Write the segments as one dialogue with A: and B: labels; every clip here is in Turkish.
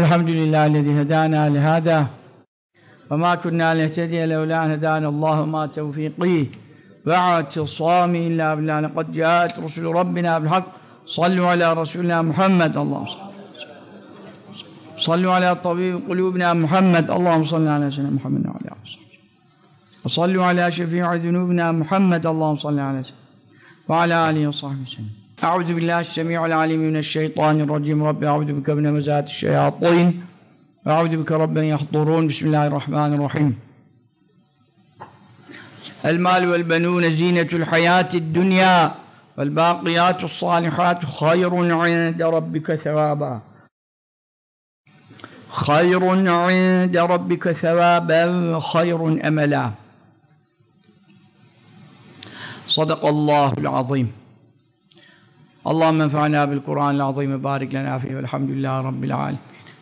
A: الحمد لله الذي هدانا لهذا وما كنا لنهتدي لولا أن هدانا الله ما توفيقي واعتصامي إلا بالله. لقد جاءت رسل ربنا بالحق. صلوا على رسولنا محمد. اللهم صل صلوا على طبيب قلوبنا محمد. اللهم صل على سيدنا محمد وعلى آله وصحبه. وصلوا على شفيع ذنوبنا محمد. اللهم صل على سيدنا وعلى آله وصحبه وسلم. أعوذ بالله السميع العليم من الشيطان الرجيم. رب أعوذ بك من همزات الشياطين. وأعوذ بك رب يحضرون. بسم الله الرحمن الرحيم. المال والبنون زينة الحياة الدنيا والباقيات الصالحات خير عند ربك ثوابا. خير عند ربك ثوابا خير أملا. صدق الله العظيم. اللهم انفعنا بالقرآن العظيم بارك لنا فيه والحمد لله رب العالمين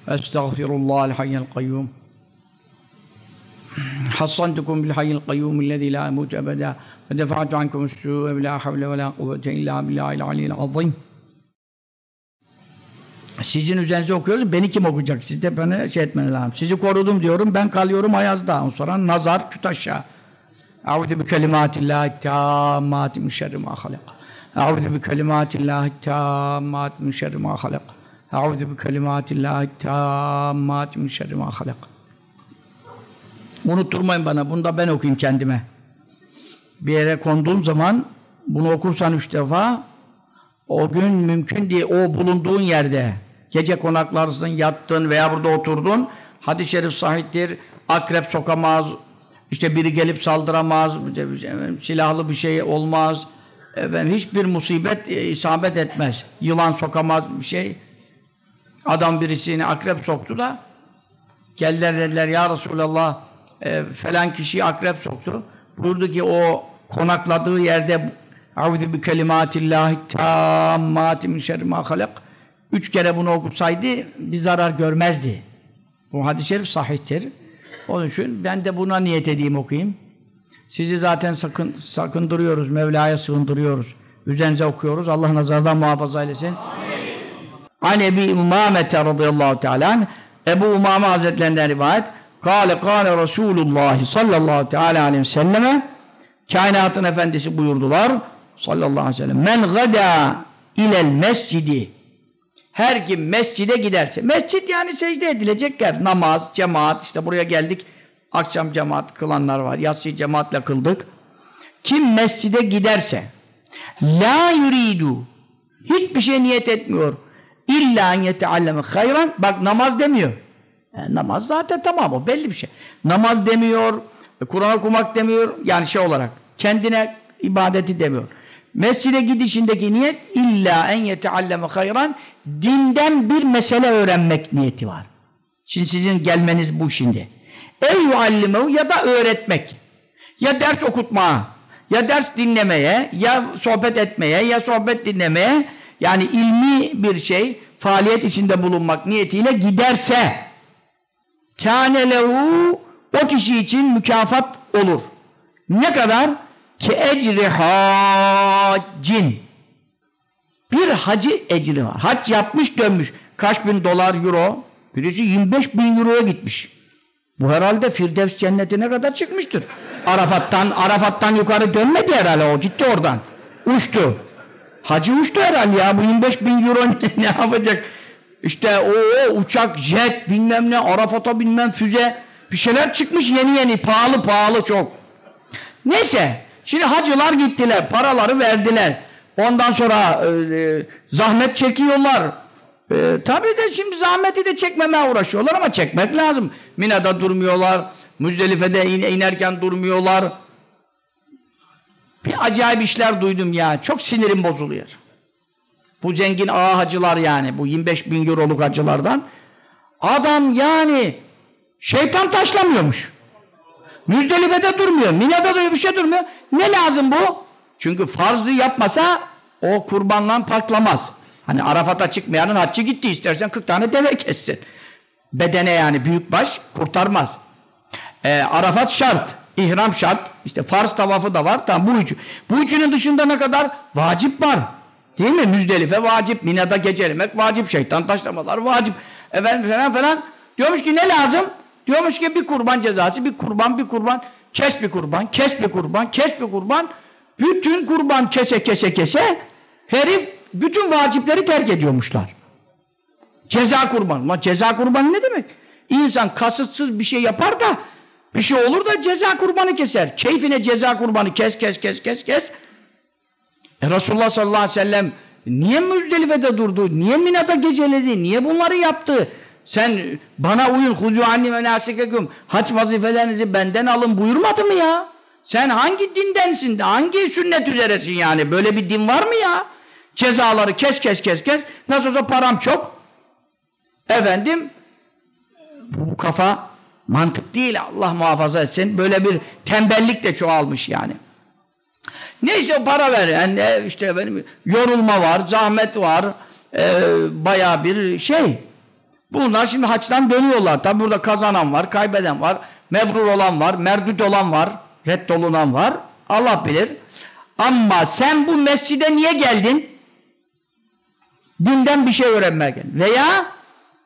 A: أستغفر الله الحي القيوم حصنتكم بالحي القيوم الذي لا يموت أبدا ودفعت عنكم السوء بلا حول ولا قوة إلا بالله العلي العظيم Sizin üzerinize okuyoruz. Beni kim okuyacak? Siz de bana şey etmeniz lazım. Sizi korudum diyorum. Ben kalıyorum Ayaz'da. Ondan sonra nazar küt aşağı. Eûzü bi kelimâtillâhi tâmmâti min şerri mâ halak. Eûzü bi kelimâtillâhi tâmmâti min şerri mâ halak. Eûzü bi kelimâtillâhi tâmmâti min şerri mâ halak. Unutturmayın bana. Bunu da ben okuyayım kendime. Bir yere konduğum zaman bunu okursan üç defa o gün mümkün diye o bulunduğun yerde gece konaklarsın, yattın veya burada oturdun hadis-i şerif sahiptir, akrep sokamaz, işte biri gelip saldıramaz, silahlı bir şey olmaz, efendim, hiçbir musibet e, isabet etmez. Yılan sokamaz bir şey. Adam birisini akrep soktu da geldiler dediler ya Resulallah e, falan kişiyi akrep soktu. Buyurdu ki o konakladığı yerde Euzu bi kelimatillahi tammati min şerri ma halak. Üç kere bunu okusaydı bir zarar görmezdi. Bu hadis-i şerif sahihtir. Onun için ben de buna niyet edeyim okuyayım. Sizi zaten sakın sakındırıyoruz, Mevla'ya sığındırıyoruz. Üzerinize okuyoruz. Allah nazardan muhafaza eylesin. An Ebi Umamete radıyallahu teala Ebu Umame Hazretlerinden rivayet Kale kâle Resulullah sallallahu teala aleyhi ve selleme Kainatın efendisi buyurdular sallallahu aleyhi ve sellem men gada ilel mescidi her kim mescide giderse mescit yani secde edilecek yer namaz, cemaat işte buraya geldik akşam cemaat kılanlar var. Yatsı cemaatle kıldık. Kim mescide giderse la yuridu hiçbir şey niyet etmiyor. İlla en yetealleme hayran bak namaz demiyor. Yani namaz zaten tamam o belli bir şey. Namaz demiyor Kur'an okumak demiyor yani şey olarak kendine ibadeti demiyor. Mescide gidişindeki niyet illa en yetealleme hayran dinden bir mesele öğrenmek niyeti var. Şimdi sizin gelmeniz bu şimdi. Ev yuallimehu ya da öğretmek. Ya ders okutmaya, ya ders dinlemeye, ya sohbet etmeye, ya sohbet dinlemeye yani ilmi bir şey faaliyet içinde bulunmak niyetiyle giderse kâne o kişi için mükafat olur. Ne kadar? ki ecri haccin bir hacı ecri var. Hac yapmış dönmüş. Kaç bin dolar euro? Birisi 25 bin euroya gitmiş. Bu herhalde Firdevs cennetine kadar çıkmıştır. Arafat'tan Arafat'tan yukarı dönmedi herhalde o. Gitti oradan. Uçtu. Hacı uçtu herhalde ya. Bu 25 bin euro ne yapacak? İşte o, o uçak, jet, bilmem ne, Arafat'a bilmem füze bir şeyler çıkmış yeni yeni. Pahalı pahalı çok. Neyse. Şimdi hacılar gittiler, paraları verdiler. Ondan sonra e, e, zahmet çekiyorlar. E, tabii de şimdi zahmeti de çekmemeye uğraşıyorlar ama çekmek lazım. Mina'da durmuyorlar, Müzdelife'de in, inerken durmuyorlar. Bir acayip işler duydum ya. Çok sinirim bozuluyor. Bu zengin ağa hacılar yani. Bu 25 bin euroluk hacılardan. Adam yani şeytan taşlamıyormuş. Müzdelife'de durmuyor. Mina'da da bir şey durmuyor. Ne lazım bu? Çünkü farzı yapmasa o kurbanla paklamaz. Hani Arafat'a çıkmayanın haccı gitti. istersen 40 tane deve kessin. Bedene yani büyükbaş kurtarmaz. Ee, Arafat şart. ihram şart. İşte farz tavafı da var. Tamam bu üçü. Bu üçünün dışında ne kadar? Vacip var. Değil mi? Müzdelife vacip. Mina'da gecelemek vacip. Şeytan taşlamalar vacip. efendim falan falan. Diyormuş ki ne lazım? Diyormuş ki bir kurban cezası, bir kurban, bir kurban. Kes bir kurban, kes bir kurban, kes bir kurban. Bütün kurban kese kese kese herif bütün vacipleri terk ediyormuşlar. Ceza kurbanı. Lan ceza kurbanı ne demek? İnsan kasıtsız bir şey yapar da bir şey olur da ceza kurbanı keser. Keyfine ceza kurbanı kes kes kes kes kes. E Resulullah sallallahu aleyhi ve sellem niye Müzdelife'de durdu? Niye Mina'da geceledi? Niye bunları yaptı? Sen bana uyun huzu anni menasikekum hac vazifelerinizi benden alın buyurmadı mı ya? Sen hangi dindensin? Hangi sünnet üzeresin yani? Böyle bir din var mı ya? Cezaları kes kes kes kes. Nasıl olsa param çok. Efendim bu, kafa mantık değil. Allah muhafaza etsin. Böyle bir tembellik de çoğalmış yani. Neyse para ver. Yani işte benim yorulma var, zahmet var. E, bayağı bir şey. Bunlar şimdi haçtan dönüyorlar. Tabi burada kazanan var, kaybeden var, mebrur olan var, merdut olan var, reddolunan var. Allah bilir. Ama sen bu mescide niye geldin? Dinden bir şey öğrenmeye geldin. Veya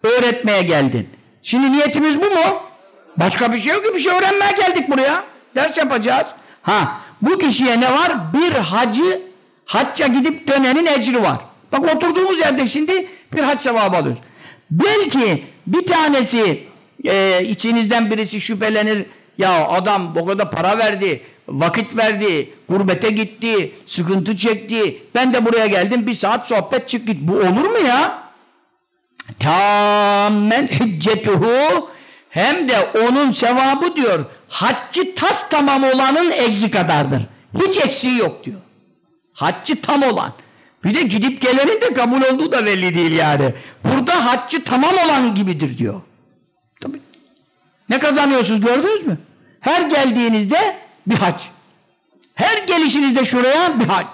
A: öğretmeye geldin. Şimdi niyetimiz bu mu? Başka bir şey yok ki bir şey öğrenmeye geldik buraya. Ders yapacağız. Ha, bu kişiye ne var? Bir hacı, hacca gidip dönenin ecri var. Bak oturduğumuz yerde şimdi bir hac sevabı alıyoruz. Belki bir tanesi e, içinizden birisi şüphelenir. Ya adam o kadar para verdi, vakit verdi, gurbete gitti, sıkıntı çekti. Ben de buraya geldim bir saat sohbet çık git. Bu olur mu ya? Tamamen hüccetuhu hem de onun sevabı diyor haccı tas tamam olanın ecri kadardır. Hiç eksiği yok diyor. Haccı tam olan. Bir de gidip gelenin de kabul olduğu da belli değil yani. Burada haccı tamam olan gibidir diyor. Tabii. Ne kazanıyorsunuz gördünüz mü? Her geldiğinizde bir hac. Her gelişinizde şuraya bir hac.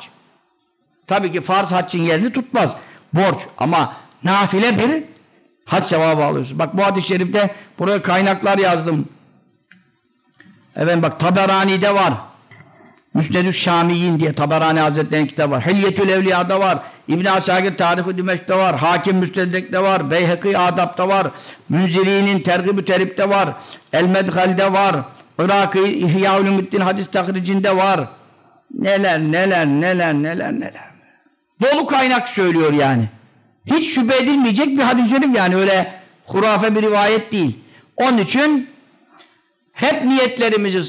A: Tabii ki farz haccın yerini tutmaz. Borç ama nafile bir hac sevabı alıyorsun. Bak bu hadis-i şerifte buraya kaynaklar yazdım. Evet bak Taberani'de var. Müsnedü Şamiyin diye Taberani Hazretleri'nin kitabı var. Hilyetül Evliya'da var. İbn-i Asakir Tarih-i Dimeşk'te var. Hakim Müstedek'te var. Beyhekî Adab'da var. Münziri'nin Tergib-ü Terip'te var. El-Medhal'de var. Irak'ı İhya-ül hadis tahricinde var. Neler neler neler neler neler. Dolu kaynak söylüyor yani. Hiç şüphe edilmeyecek bir hadis-i yani öyle hurafe bir rivayet değil. Onun için hep niyetlerimizi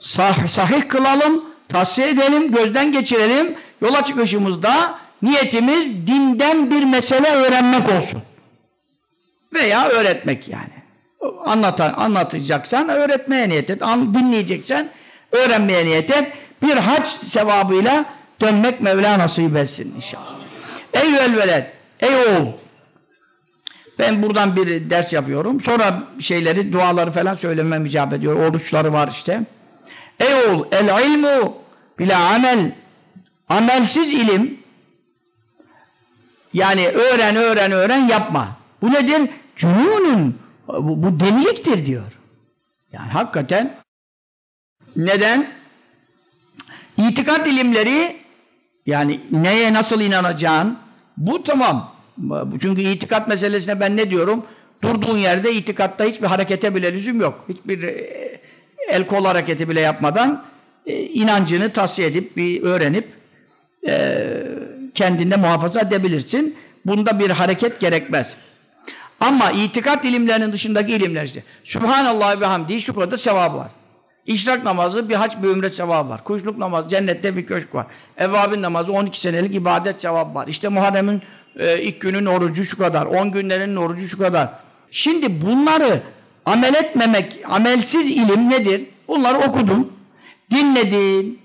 A: sah sahih kılalım, tavsiye edelim, gözden geçirelim. Yola çıkışımızda niyetimiz dinden bir mesele öğrenmek olsun. Veya öğretmek yani. Anlatan, anlatacaksan öğretmeye niyet et. Dinleyeceksen öğrenmeye niyet et. Bir hac sevabıyla dönmek Mevla nasip etsin inşallah. Ey velvelet, ey oğul. Ben buradan bir ders yapıyorum. Sonra şeyleri, duaları falan söylemem icap ediyor. Oruçları var işte. Ey oğul, el ilmu bila amel. Amelsiz ilim yani öğren, öğren, öğren yapma. Bu nedir? Cünunun bu, bu deliliktir diyor. Yani hakikaten neden? İtikat ilimleri yani neye nasıl inanacağın bu tamam. Çünkü itikat meselesine ben ne diyorum? Durduğun yerde itikatta hiçbir harekete bile lüzum yok. Hiçbir e, el kol hareketi bile yapmadan e, inancını tavsiye edip, bir öğrenip e, kendinde muhafaza edebilirsin. Bunda bir hareket gerekmez. Ama itikat ilimlerinin dışındaki ilimler işte. Subhanallah ve hamdi kadar sevabı var. İşrak namazı bir hac bir ümret sevabı var. Kuşluk namazı cennette bir köşk var. Evvabin namazı 12 senelik ibadet sevabı var. İşte Muharrem'in e, ilk günün orucu şu kadar. 10 günlerin orucu şu kadar. Şimdi bunları amel etmemek, amelsiz ilim nedir? Bunları okudun, dinledin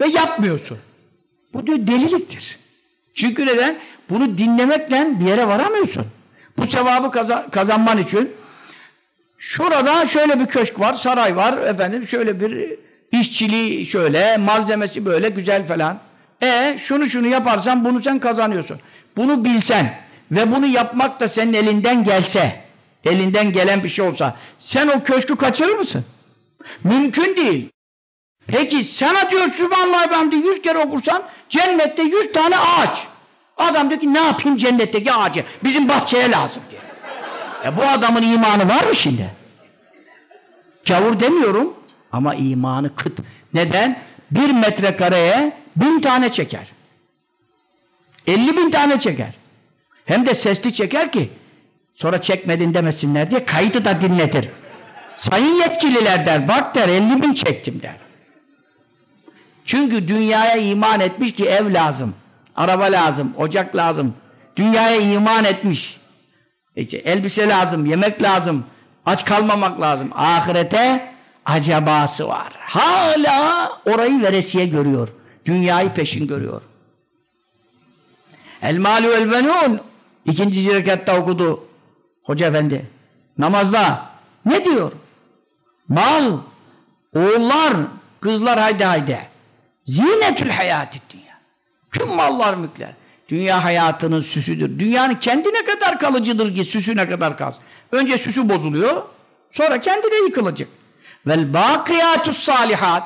A: ve yapmıyorsun. Bu diyor deliliktir. Çünkü neden? Bunu dinlemekle bir yere varamıyorsun. Bu sevabı kazan kazanman için şurada şöyle bir köşk var, saray var, efendim şöyle bir işçiliği şöyle, malzemesi böyle güzel falan. E şunu şunu yaparsan bunu sen kazanıyorsun. Bunu bilsen ve bunu yapmak da senin elinden gelse, elinden gelen bir şey olsa, sen o köşkü kaçırır mısın? Mümkün değil. Peki sana diyor Sübhanallah Efendi yüz kere okursan cennette yüz tane ağaç. Adam diyor ki ne yapayım cennetteki ağacı? Bizim bahçeye lazım diyor. E bu adamın imanı var mı şimdi? Kavur demiyorum ama imanı kıt. Neden? Bir metrekareye bin tane çeker. Elli bin tane çeker. Hem de sesli çeker ki sonra çekmedin demesinler diye kaydı da dinletir. Sayın yetkililer der, bak der, elli bin çektim der. Çünkü dünyaya iman etmiş ki ev lazım, araba lazım, ocak lazım. Dünyaya iman etmiş. İşte elbise lazım, yemek lazım, aç kalmamak lazım. Ahirete acabası var. Hala orayı veresiye görüyor. Dünyayı peşin görüyor. El malü vel benun ikinci rekatta okudu hoca efendi. Namazda ne diyor? Mal, oğullar, kızlar haydi haydi. Zinetül hayatı dünya. Tüm mallar mülkler. Dünya hayatının süsüdür. Dünyanın kendine kadar kalıcıdır ki süsü ne kadar kalsın. Önce süsü bozuluyor, sonra kendine yıkılacak. Vel bakiyatus salihat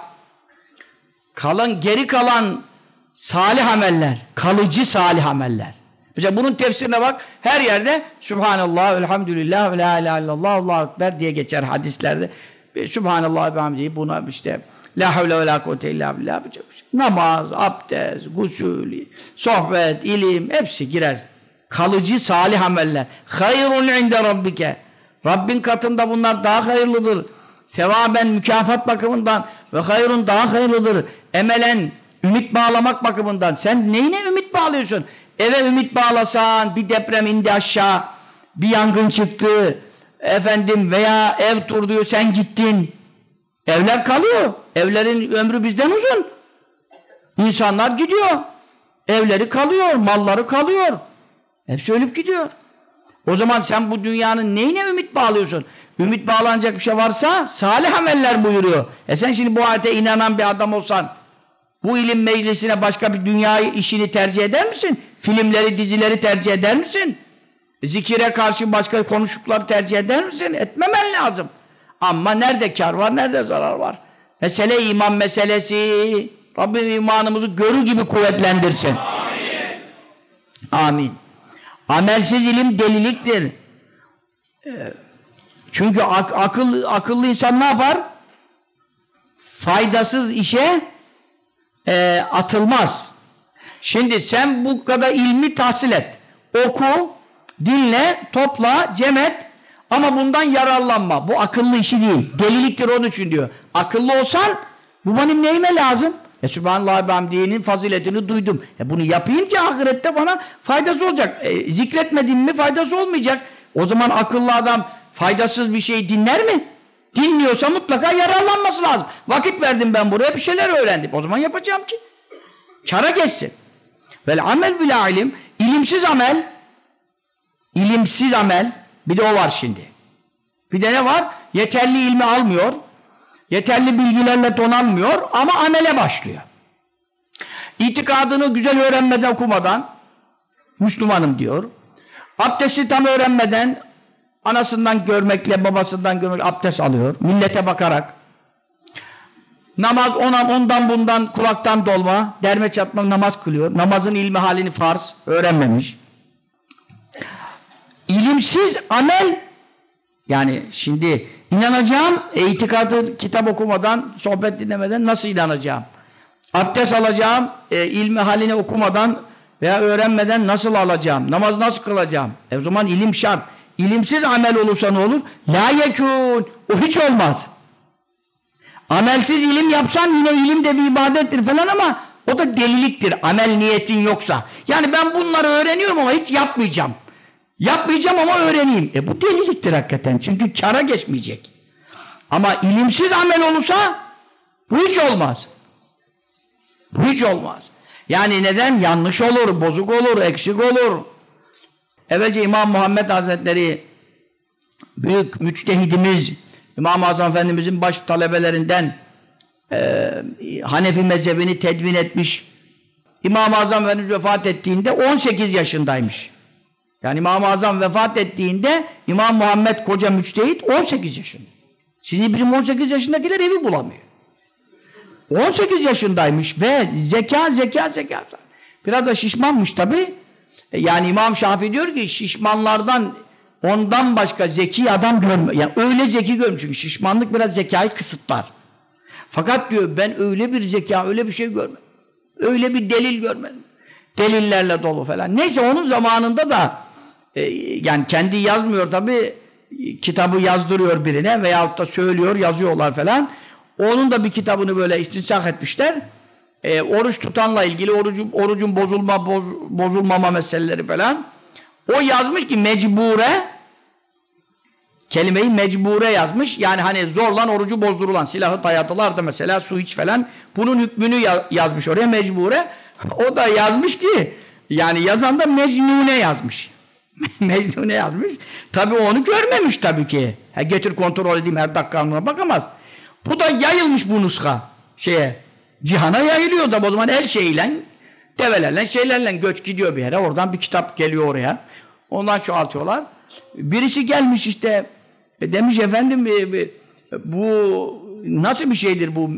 A: kalan geri kalan salih ameller, kalıcı salih ameller. Mesela bunun tefsirine bak, her yerde Subhanallah, Elhamdülillah, ve La ilahe illallah, Allahu Ekber diye geçer hadislerde. Subhanallah ve hamdihi buna işte La havle ve la kuvvete illa billah. Namaz, abdest, gusül, sohbet, ilim hepsi girer. Kalıcı salih ameller. Hayrun inde rabbike. Rabbin katında bunlar daha hayırlıdır. Sevaben mükafat bakımından ve hayrun daha hayırlıdır. Emelen ümit bağlamak bakımından. Sen neyine ümit bağlıyorsun? Eve ümit bağlasan bir deprem indi aşağı, bir yangın çıktı, efendim veya ev tur sen gittin. Evler kalıyor. Evlerin ömrü bizden uzun. İnsanlar gidiyor. Evleri kalıyor, malları kalıyor. Hepsi ölüp gidiyor. O zaman sen bu dünyanın neyine ümit bağlıyorsun? Ümit bağlanacak bir şey varsa salih ameller buyuruyor. E sen şimdi bu ayete inanan bir adam olsan bu ilim meclisine başka bir dünya işini tercih eder misin? Filmleri, dizileri tercih eder misin? Zikire karşı başka konuşukları tercih eder misin? Etmemen lazım. Ama nerede kar var, nerede zarar var? Mesele iman meselesi. Rabbim imanımızı görür gibi kuvvetlendirsin. Amin. Amin. Amelsiz ilim deliliktir. Ee, çünkü ak akıl, akıllı insan ne yapar? Faydasız işe e, atılmaz. Şimdi sen bu kadar ilmi tahsil et. Oku, dinle, topla, cem et ama bundan yararlanma. Bu akıllı işi değil. Deliliktir onun için diyor. Akıllı olsan bu benim neyime lazım? E Sübhanallah hamdi'nin faziletini duydum. E bunu yapayım ki ahirette bana faydası olacak. E, zikretmedim mi faydası olmayacak. O zaman akıllı adam faydasız bir şey dinler mi? Dinliyorsa mutlaka yararlanması lazım. Vakit verdim ben buraya bir şeyler öğrendim. O zaman yapacağım ki. Kara geçsin. Vel amel bile ilim. ilimsiz amel ilimsiz amel bir de o var şimdi. Bir de ne var? Yeterli ilmi almıyor. Yeterli bilgilerle donanmıyor ama amele başlıyor. İtikadını güzel öğrenmeden okumadan Müslümanım diyor. Abdesti tam öğrenmeden anasından görmekle babasından görmekle abdest alıyor. Millete bakarak. Namaz ona, ondan bundan kulaktan dolma, derme çatma namaz kılıyor. Namazın ilmi halini farz öğrenmemiş. İlimsiz amel yani şimdi inanacağım e, itikadı kitap okumadan, sohbet dinlemeden nasıl inanacağım? Abdest alacağım, e, ilmi halini okumadan veya öğrenmeden nasıl alacağım? Namaz nasıl kılacağım? E o zaman ilim şart. İlimsiz amel olursa ne olur? La yekûn. O hiç olmaz. Amelsiz ilim yapsan yine ilim de bir ibadettir falan ama o da deliliktir. Amel niyetin yoksa. Yani ben bunları öğreniyorum ama hiç yapmayacağım. Yapmayacağım ama öğreneyim. E bu deliliktir hakikaten. Çünkü kara geçmeyecek. Ama ilimsiz amel olursa bu hiç olmaz. Bu hiç olmaz. Yani neden? Yanlış olur, bozuk olur, eksik olur. Evvelce İmam Muhammed Hazretleri büyük müçtehidimiz İmam-ı Azam Efendimizin baş talebelerinden e, Hanefi mezhebini tedvin etmiş. İmam-ı Azam Efendimiz vefat ettiğinde 18 yaşındaymış. Yani İmam-ı Azam vefat ettiğinde İmam Muhammed koca müçtehit 18 yaşında. Şimdi bizim 18 yaşındakiler evi bulamıyor. 18 yaşındaymış ve zeka zeka zeka. Biraz da şişmanmış tabi. Yani İmam Şafii diyor ki şişmanlardan ondan başka zeki adam görme. Yani öyle zeki görmüş. Çünkü şişmanlık biraz zekayı kısıtlar. Fakat diyor ben öyle bir zeka, öyle bir şey görmedim. Öyle bir delil görmedim. Delillerle dolu falan. Neyse onun zamanında da e, yani kendi yazmıyor tabi kitabı yazdırıyor birine veyahut da söylüyor, yazıyorlar falan. Onun da bir kitabını böyle istinsak etmişler. E, oruç tutanla ilgili orucun, orucun bozulma boz, bozulmama meseleleri falan. O yazmış ki mecbure kelimeyi mecbure yazmış. Yani hani zorlan orucu bozdurulan silahı dayadılar da mesela su iç falan. Bunun hükmünü ya yazmış oraya mecbure. O da yazmış ki yani yazan da mecnune yazmış. mecnune yazmış. Tabi onu görmemiş tabii ki. Ha, getir kontrol edeyim her dakika bakamaz. Bu da yayılmış bu nuska şeye. Cihana yayılıyor da o zaman her şeyle develerle şeylerle göç gidiyor bir yere. Oradan bir kitap geliyor oraya. Ondan çoğaltıyorlar. Birisi gelmiş işte e demiş efendim e, e, bu nasıl bir şeydir bu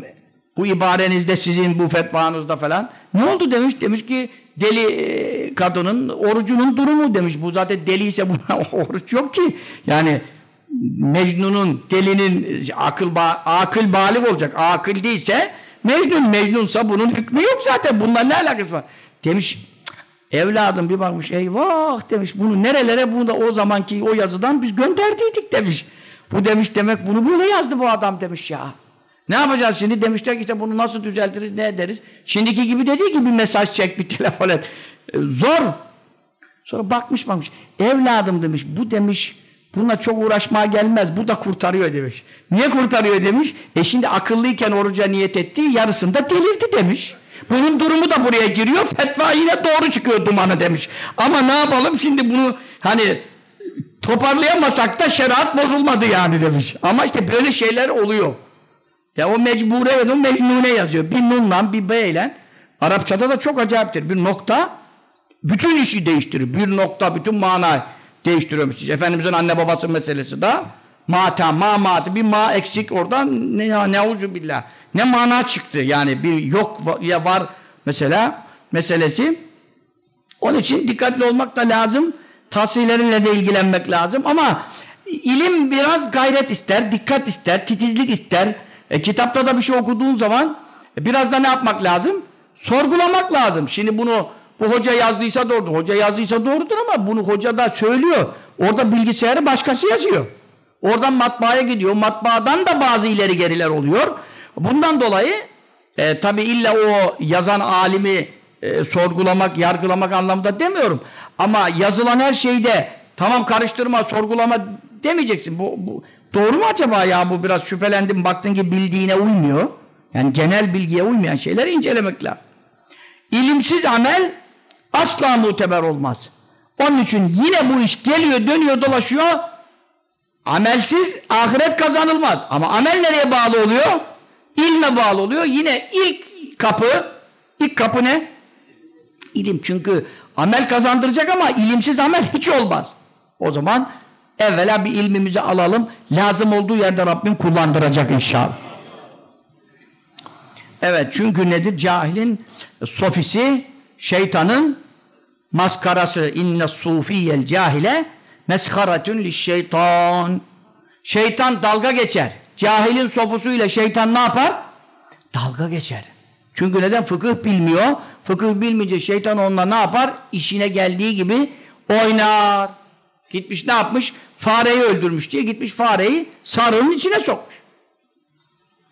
A: bu ibarenizde sizin bu fetvanızda falan. Ne oldu demiş. Demiş ki deli e, kadının orucunun durumu demiş. Bu zaten deliyse buna oruç yok ki. Yani Mecnun'un, delinin akıl, ba akıl balik olacak. Akıl değilse Mecnun, Mecnunsa bunun hükmü yok zaten. Bunlar ne alakası var? Demiş evladım bir bakmış eyvah demiş bunu nerelere bunu da o zamanki o yazıdan biz gönderdiydik demiş. Bu demiş demek bunu böyle yazdı bu adam demiş ya. Ne yapacağız şimdi? Demişler ki işte bunu nasıl düzeltiriz, ne ederiz? Şimdiki gibi dediği gibi mesaj çek, bir telefon et. E, zor. Sonra bakmış bakmış. Evladım demiş, bu demiş, bununla çok uğraşmaya gelmez, bu da kurtarıyor demiş. Niye kurtarıyor demiş? E şimdi akıllıyken oruca niyet etti, yarısında delirdi demiş. Bunun durumu da buraya giriyor, fetva yine doğru çıkıyor dumanı demiş. Ama ne yapalım şimdi bunu hani toparlayamasak da şeriat bozulmadı yani demiş. Ama işte böyle şeyler oluyor. Ya o mecbure ve mecnune yazıyor. Bir nunla bir b ile. Arapçada da çok acayiptir. Bir nokta bütün işi değiştirir. Bir nokta bütün manayı değiştiriyormuş. Efendimizin anne babası meselesi de mata, ma matı bir ma eksik oradan ne ya neuzu billah. Ne mana çıktı yani bir yok ya var mesela meselesi. Onun için dikkatli olmak da lazım. Tahsilleriyle de ilgilenmek lazım ama ilim biraz gayret ister, dikkat ister, titizlik ister. E, kitapta da bir şey okuduğun zaman e, biraz da ne yapmak lazım? Sorgulamak lazım. Şimdi bunu bu hoca yazdıysa doğrudur. Hoca yazdıysa doğrudur ama bunu hoca da söylüyor. Orada bilgisayarı başkası yazıyor. Oradan matbaaya gidiyor. Matbaadan da bazı ileri geriler oluyor. Bundan dolayı e, tabi illa o yazan alimi e, sorgulamak, yargılamak anlamında demiyorum. Ama yazılan her şeyde tamam karıştırma, sorgulama demeyeceksin. Bu, bu Doğru mu acaba ya bu biraz şüphelendim baktın ki bildiğine uymuyor. Yani genel bilgiye uymayan şeyleri incelemek lazım. İlimsiz amel asla muteber olmaz. Onun için yine bu iş geliyor, dönüyor, dolaşıyor. Amelsiz ahiret kazanılmaz. Ama amel nereye bağlı oluyor? İlme bağlı oluyor. Yine ilk kapı, ilk kapı ne? İlim. Çünkü amel kazandıracak ama ilimsiz amel hiç olmaz. O zaman Evvela bir ilmimizi alalım. Lazım olduğu yerde Rabbim kullandıracak inşallah. Evet çünkü nedir? Cahilin sofisi, şeytanın maskarası. İnne sufiyel cahile mesharatun şeytan. Şeytan dalga geçer. Cahilin sofusuyla şeytan ne yapar? Dalga geçer. Çünkü neden? Fıkıh bilmiyor. Fıkıh bilmeyince şeytan onunla ne yapar? İşine geldiği gibi oynar. Gitmiş ne yapmış? Fareyi öldürmüş diye gitmiş fareyi sarığın içine sokmuş.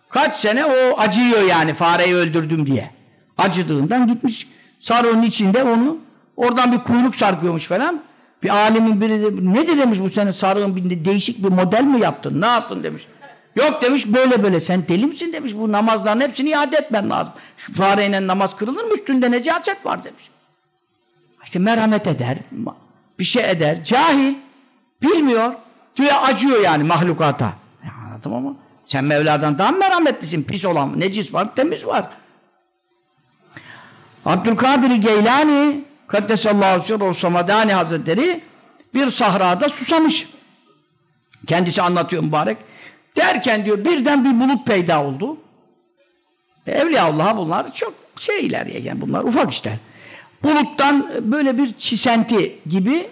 A: Kaç sene o acıyor yani fareyi öldürdüm diye. Acıdığından gitmiş sarığın içinde onu oradan bir kuyruk sarkıyormuş falan. Bir alimin biri de, ne de demiş bu senin sarığın bir değişik bir model mi yaptın? Ne yaptın demiş. Yok demiş böyle böyle sen deli misin demiş bu namazların hepsini iade etmen lazım. Şu fareyle namaz kırılır mı üstünde necaset var demiş. İşte merhamet eder bir şey eder cahil Bilmiyor. Diyor acıyor yani mahlukata. Ya anladım ama sen Mevla'dan daha merhametlisin. Pis olan necis var, temiz var. Abdülkadir Geylani Kaddesallahu sirruhu samadani hazretleri bir sahrada susamış. Kendisi anlatıyor mübarek. Derken diyor birden bir bulut peyda oldu. E, Evliyaullah'a bunlar çok şeyler yani bunlar ufak işler. Buluttan böyle bir çisenti gibi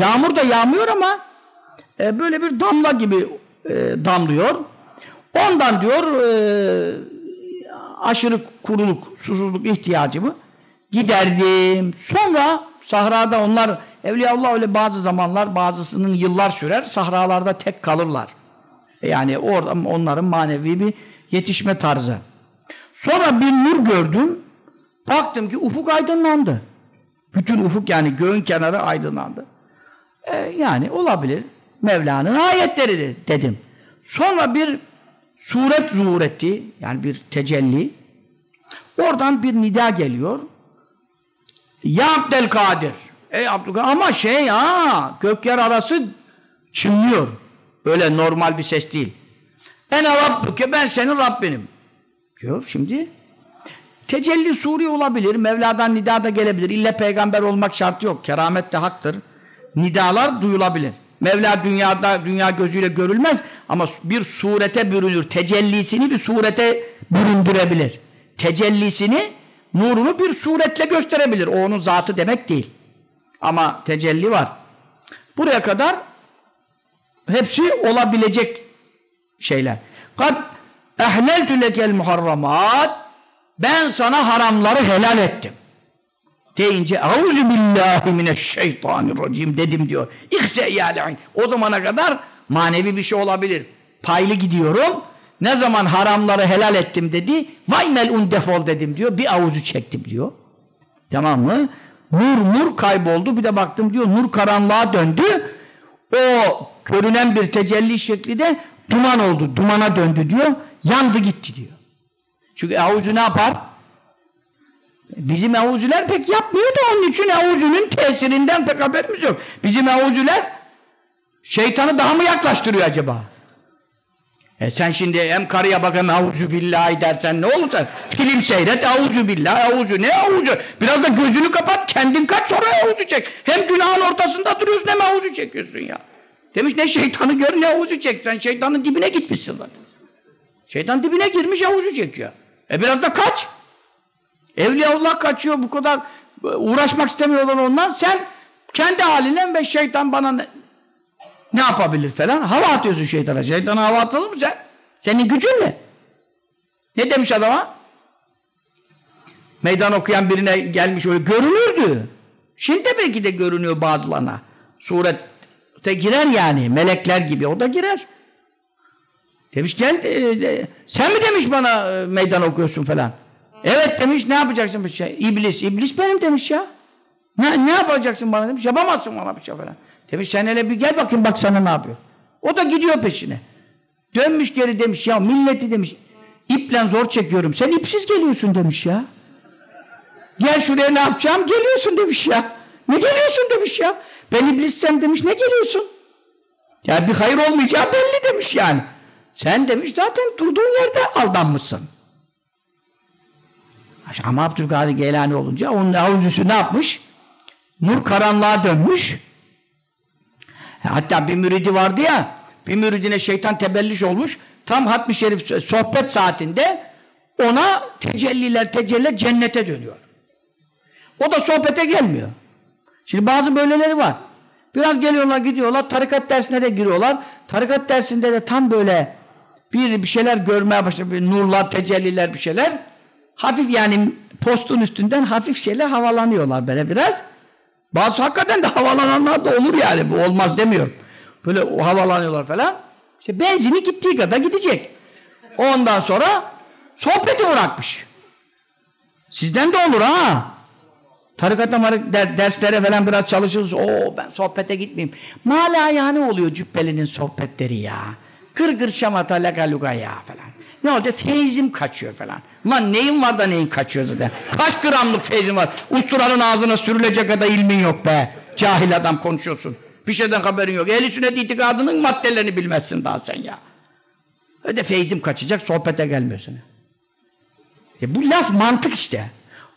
A: yağmur da yağmıyor ama e, böyle bir damla gibi e, damlıyor. Ondan diyor e, aşırı kuruluk, susuzluk ihtiyacımı giderdim. Sonra sahrada onlar Evliyaullah öyle bazı zamanlar bazısının yıllar sürer. Sahralarda tek kalırlar. Yani orada onların manevi bir yetişme tarzı. Sonra bir nur gördüm. Baktım ki ufuk aydınlandı. Bütün ufuk yani göğün kenarı aydınlandı. E, yani olabilir. Mevla'nın ayetleridir dedim. Sonra bir suret zuhur etti. Yani bir tecelli. Oradan bir nida geliyor. Ya Abdelkadir. Ey Abdülkadir. Ama şey ha gök yer arası çınlıyor. Öyle normal bir ses değil. Ene Rabbuke ben senin Rabbinim. Diyor şimdi. Tecelli suri olabilir. Mevla'dan nida da gelebilir. İlle peygamber olmak şartı yok. Keramet de haktır. Nidalar duyulabilir. Mevla dünyada dünya gözüyle görülmez ama bir surete bürünür. Tecellisini bir surete büründürebilir. Tecellisini, nurunu bir suretle gösterebilir. O onun zatı demek değil. Ama tecelli var. Buraya kadar hepsi olabilecek şeyler. Kad ehleltü lekel muharramat ben sana haramları helal ettim. Deyince auzu billahi mineşşeytanirracim dedim diyor. İhse ya O zamana kadar manevi bir şey olabilir. Paylı gidiyorum. Ne zaman haramları helal ettim dedi. Vay melun defol dedim diyor. Bir avuzu çektim diyor. Tamam mı? Nur nur kayboldu. Bir de baktım diyor nur karanlığa döndü. O görünen bir tecelli şekli de duman oldu. Dumana döndü diyor. Yandı gitti diyor. Çünkü avuzu ne yapar? Bizim avuzular pek yapmıyor da onun için avuzunun tesirinden pek haberimiz yok. Bizim avuzular şeytanı daha mı yaklaştırıyor acaba? E sen şimdi hem karıya bak hem avuzu billahi dersen ne olur sen? Film seyret avuzu billahi avuzu ne avuzu? Biraz da gözünü kapat kendin kaç sonra avuzu çek. Hem günahın ortasında duruyorsun hem avuzu çekiyorsun ya. Demiş ne şeytanı gör ne avuzu çek. Sen şeytanın dibine gitmişsin zaten. Şeytan dibine girmiş avuzu çekiyor. E biraz da kaç. Evliyaullah kaçıyor bu kadar uğraşmak istemiyorlar ondan. Sen kendi haline ve şeytan bana ne, ne yapabilir falan. Hava atıyorsun şeytana. Şeytana hava atılır mı sen? Senin gücün ne? Ne demiş adama? Meydan okuyan birine gelmiş öyle görünürdü. Şimdi belki de görünüyor bazılarına. Surette girer yani. Melekler gibi. O da girer. Demiş gel e, e, sen mi demiş bana e, meydan okuyorsun falan. Evet demiş ne yapacaksın bir şey? İblis. İblis benim demiş ya. Ne, ne yapacaksın bana demiş. Yapamazsın bana bir şey falan. Demiş sen hele bir gel bakayım bak sana ne yapıyor. O da gidiyor peşine. Dönmüş geri demiş ya milleti demiş. İple zor çekiyorum. Sen ipsiz geliyorsun demiş ya. Gel şuraya ne yapacağım? Geliyorsun demiş ya. Ne geliyorsun demiş ya. Ben iblissem demiş ne geliyorsun? Ya bir hayır olmayacağı belli demiş yani. Sen demiş zaten durduğun yerde aldanmışsın. Ama Abdülkadir Geylani olunca onun havuzüsü ne yapmış? Nur karanlığa dönmüş. Hatta bir müridi vardı ya, bir müridine şeytan tebelliş olmuş. Tam hatmi şerif sohbet saatinde ona tecelliler tecelliler cennete dönüyor. O da sohbete gelmiyor. Şimdi bazı böyleleri var. Biraz geliyorlar gidiyorlar tarikat dersine de giriyorlar. Tarikat dersinde de tam böyle bir bir şeyler görmeye başlıyor. Bir nurlar, tecelliler bir şeyler. Hafif yani postun üstünden hafif şeyler havalanıyorlar böyle biraz. Bazı hakikaten de havalananlar da olur yani. Bu olmaz demiyorum. Böyle havalanıyorlar falan. İşte benzini gittiği kadar gidecek. Ondan sonra sohbeti bırakmış. Sizden de olur ha. Tarikata derslere falan biraz çalışırız. Oo ben sohbete gitmeyeyim. Mala yani oluyor cübbelinin sohbetleri ya. Kır gır şamata laka luga ya falan. Ne olacak? Feyzim kaçıyor falan. Lan neyin var da neyin kaçıyor zaten? Kaç gramlık feyzin var? Usturanın ağzına sürülecek kadar ilmin yok be. Cahil adam konuşuyorsun. Bir şeyden haberin yok. Ehl-i sünnet itikadının maddelerini bilmezsin daha sen ya. Öyle feyzim kaçacak, sohbete gelmiyorsun. E bu laf mantık işte.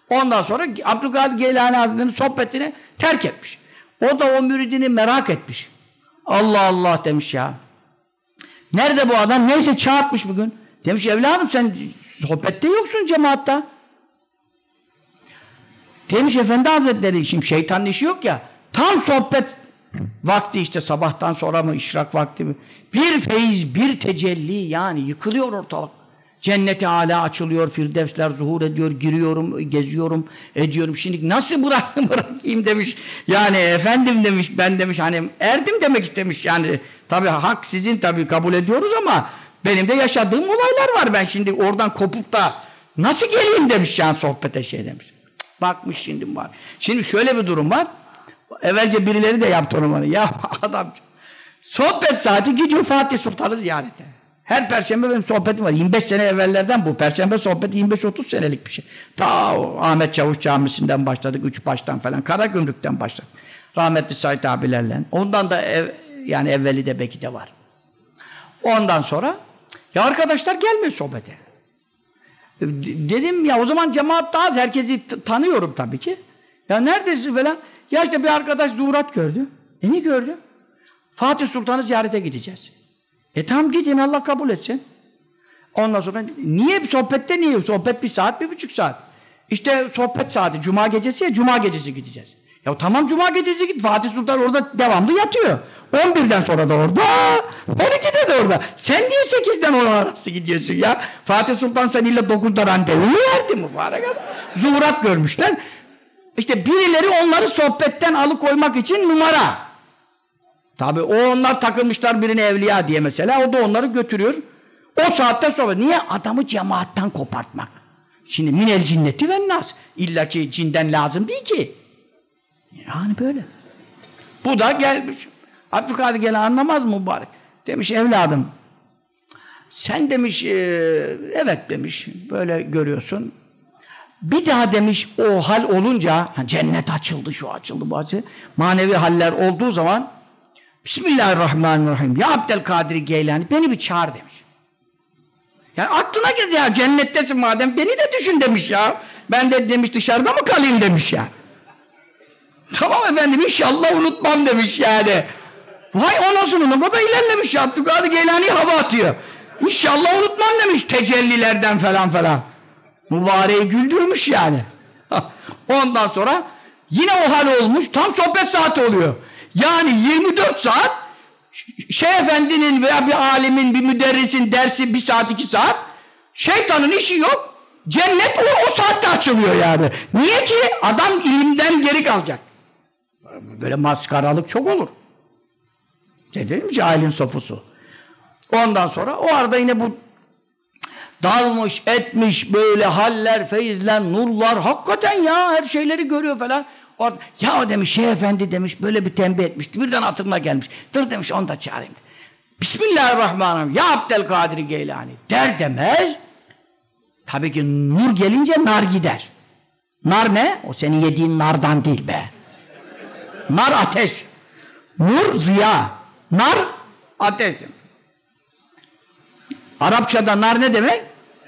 A: Ondan sonra Abdülkadir Geylani Hazretleri'nin sohbetini terk etmiş. O da o müridini merak etmiş. Allah Allah demiş ya. Nerede bu adam? Neyse çağırtmış bugün. Demiş evladım sen sohbette yoksun cemaatta. Demiş Efendi Hazretleri şimdi şeytanın işi yok ya. Tam sohbet Vakti işte sabahtan sonra mı, işrak vakti mi? Bir feyiz, bir tecelli yani yıkılıyor ortalık. Cenneti âlâ açılıyor, firdevsler zuhur ediyor, giriyorum, geziyorum, ediyorum. Şimdi nasıl bırak, bırakayım demiş. Yani efendim demiş, ben demiş hani erdim demek istemiş. Yani tabii hak sizin tabii kabul ediyoruz ama benim de yaşadığım olaylar var. Ben şimdi oradan kopup da nasıl geleyim demiş yani sohbete şey demiş. Bakmış şimdi var. Şimdi şöyle bir durum var. Evvelce birileri de yaptı onu bana. Ya adam sohbet saati gidiyor Fatih Sultan'ı ziyarete. Her perşembe benim sohbetim var. 25 sene evvellerden bu. Perşembe sohbeti 25-30 senelik bir şey. Ta Ahmet Çavuş Camisi'nden başladık. Üç baştan falan. Karagümrük'ten başladık. Rahmetli Said abilerle. Ondan da ev, yani evveli de belki de var. Ondan sonra ya arkadaşlar gelmiyor sohbete. Dedim ya o zaman cemaat daha az. Herkesi tanıyorum tabii ki. Ya neredesin falan. Ya işte bir arkadaş zuhurat gördü. E ne gördü? Fatih Sultan'ı ziyarete gideceğiz. E tamam gidin Allah kabul etsin. Ondan sonra niye sohbette niye? Sohbet bir saat, bir buçuk saat. İşte sohbet saati, cuma gecesi ya, cuma gecesi gideceğiz. Ya tamam cuma gecesi git. Fatih Sultan orada devamlı yatıyor. 11'den sonra da orada, 12'de de orada. Sen niye 8'den 10 arası gidiyorsun ya? Fatih Sultan seninle 9'da randevu verdi mübarek adam. Zuhurat görmüşler. İşte birileri onları sohbetten alıkoymak için numara. Tabi o onlar takılmışlar birine evliya diye mesela. O da onları götürüyor. O saatte sohbet. Niye? Adamı cemaatten kopartmak. Şimdi minel cinneti ve nas. İlla ki cinden lazım değil ki. Yani böyle. Bu da gelmiş. Abdülkadir gene anlamaz mı mübarek? Demiş evladım. Sen demiş e, evet demiş böyle görüyorsun. Bir daha demiş o hal olunca cennet açıldı şu açıldı bu açıldı. Manevi haller olduğu zaman Bismillahirrahmanirrahim. Ya Abdülkadir Geylani beni bir çağır demiş. Yani aklına geldi ya cennettesin madem beni de düşün demiş ya. Ben de demiş dışarıda mı kalayım demiş ya. Tamam efendim inşallah unutmam demiş yani. Vay anasını ne kadar ilerlemiş ya. Abdülkadir Geylani hava atıyor. İnşallah unutmam demiş tecellilerden falan falan. Mübareği güldürmüş yani. Ondan sonra yine o hal olmuş. Tam sohbet saati oluyor. Yani 24 saat Şeyh Efendi'nin veya bir alimin, bir müderrisin dersi bir saat, iki saat şeytanın işi yok. Cennet o, o saatte açılıyor yani. Niye ki? Adam ilimden geri kalacak. Böyle maskaralık çok olur. Dedim cahilin sopusu. Ondan sonra o arada yine bu dalmış, etmiş böyle haller, feyizler, nurlar hakikaten ya her şeyleri görüyor falan. O, ya demiş şey efendi demiş böyle bir tembih etmişti. Birden hatırına gelmiş. Dur demiş onu da çağırayım. Bismillahirrahmanirrahim. Ya Abdülkadir Geylani. Der demez. Tabii ki nur gelince nar gider. Nar ne? O senin yediğin nardan değil be. Nar ateş. Nur ziya. Nar ateş. Arapçada nar ne demek?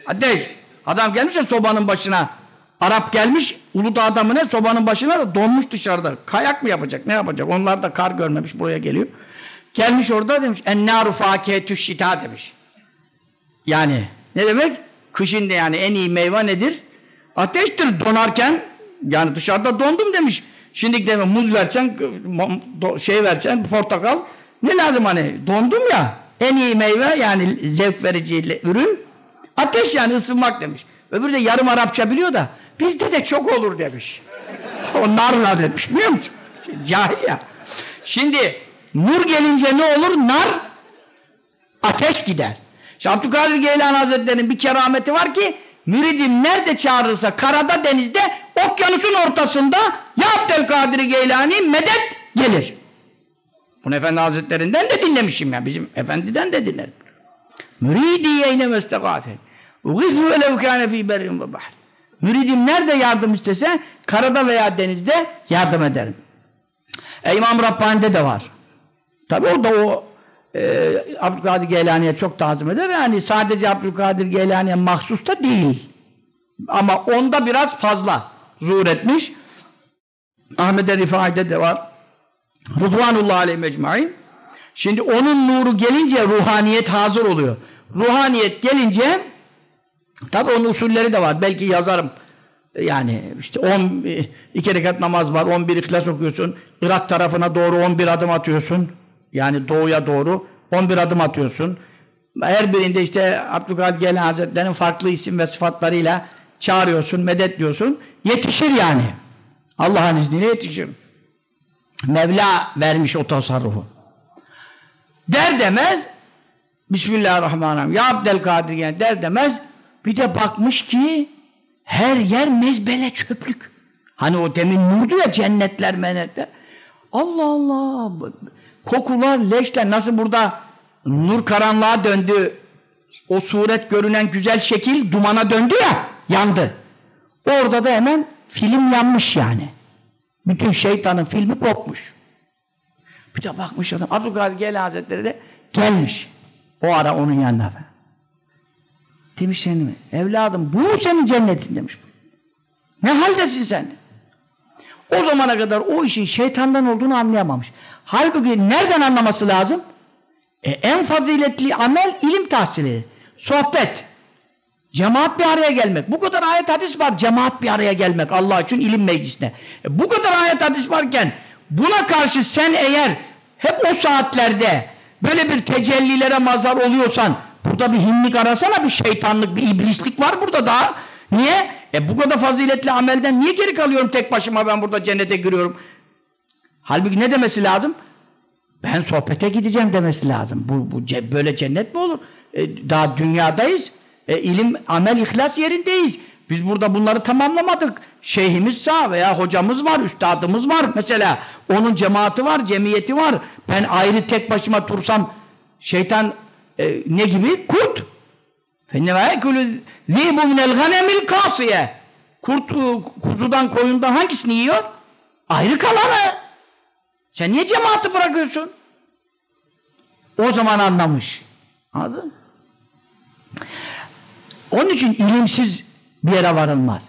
A: Ateş. Adam gelmiş ya sobanın başına. Arap gelmiş Uludağ'da mı ne sobanın başına da donmuş dışarıda. Kayak mı yapacak ne yapacak? Onlar da kar görmemiş buraya geliyor. Gelmiş orada demiş ennâru fâkiyetü şitâ demiş. Yani ne demek? Kışın da yani en iyi meyve nedir? Ateştir donarken yani dışarıda dondum demiş. Şimdi demek muz versen şey versen portakal ne lazım hani dondum ya en iyi meyve yani zevk verici ürün ateş yani ısınmak demiş. Öbürü de yarım Arapça biliyor da bizde de çok olur demiş. o narla demiş biliyor musun? Cahil ya. Şimdi nur gelince ne olur? Nar ateş gider. İşte Abdülkadir Geylan Hazretleri'nin bir kerameti var ki müridim nerede çağırırsa karada denizde okyanusun ortasında ya Abdülkadir Geylani medet gelir. Bunu Efendi Hazretlerinden de dinlemişim ya. Bizim efendiden de dinlerim. Müridi yeyne mestegâfe. Ugizhu velev kâne fî berrin ve bahr. Müridim nerede yardım istese karada veya denizde yardım ederim. E, İmam Rabbani'de de var. Tabi o da o e, Abdülkadir Geylani'ye çok tazim eder. Yani sadece Abdülkadir Geylani'ye mahsus da değil. Ama onda biraz fazla zuhur etmiş. Ahmet-i Rifai'de de var. Rıdvanullah aleyhi mecmain. Şimdi onun nuru gelince ruhaniyet hazır oluyor. Ruhaniyet gelince tabi onun usulleri de var. Belki yazarım. yani işte 10 iki rekat namaz var, 11 ihlas okuyorsun. Irak tarafına doğru 11 adım atıyorsun. Yani doğuya doğru 11 adım atıyorsun. Her birinde işte Abdülkadir Geylani Hazretleri'nin farklı isim ve sıfatlarıyla çağırıyorsun, medet diyorsun. Yetişir yani. Allah'ın izniyle yetişir. Mevla vermiş o tasarrufu. Der demez Bismillahirrahmanirrahim. Ya Abdülkadir yani der demez bir de bakmış ki her yer mezbele çöplük. Hani o demin nurdu ya cennetler menetler. Allah Allah. Kokular, leşler nasıl burada nur karanlığa döndü. O suret görünen güzel şekil dumana döndü ya, yandı. Orada da hemen film yanmış yani. Bütün şeytanın filmi kopmuş. Bir de bakmış adam. Abdülkadir Gel Hazretleri de gelmiş. O ara onun yanına. Demiş senin evladım bu senin cennetin demiş. Ne haldesin sen? O zamana kadar o işin şeytandan olduğunu anlayamamış. Halbuki nereden anlaması lazım? E, en faziletli amel ilim tahsili. Sohbet. Cemaat bir araya gelmek. Bu kadar ayet hadis var. Cemaat bir araya gelmek. Allah için ilim meclisine. E, bu kadar ayet hadis varken buna karşı sen eğer hep o saatlerde böyle bir tecellilere mazhar oluyorsan burada bir hinlik arasana bir şeytanlık, bir iblislik var burada daha. Niye? E bu kadar faziletli amelden niye geri kalıyorum tek başıma ben burada cennete giriyorum? Halbuki ne demesi lazım? Ben sohbete gideceğim demesi lazım. Bu, bu böyle cennet mi olur? E, daha dünyadayız. E, ilim, amel, ihlas yerindeyiz. Biz burada bunları tamamlamadık. Şeyhimiz sağ veya hocamız var, üstadımız var mesela. Onun cemaati var, cemiyeti var. Ben ayrı tek başıma dursam şeytan e, ne gibi? Kurt. Kurt e, kuzudan koyundan hangisini yiyor? Ayrı kalanı. Sen niye cemaati bırakıyorsun? O zaman anlamış. Anladın mı? Onun için ilimsiz bir yere varılmaz.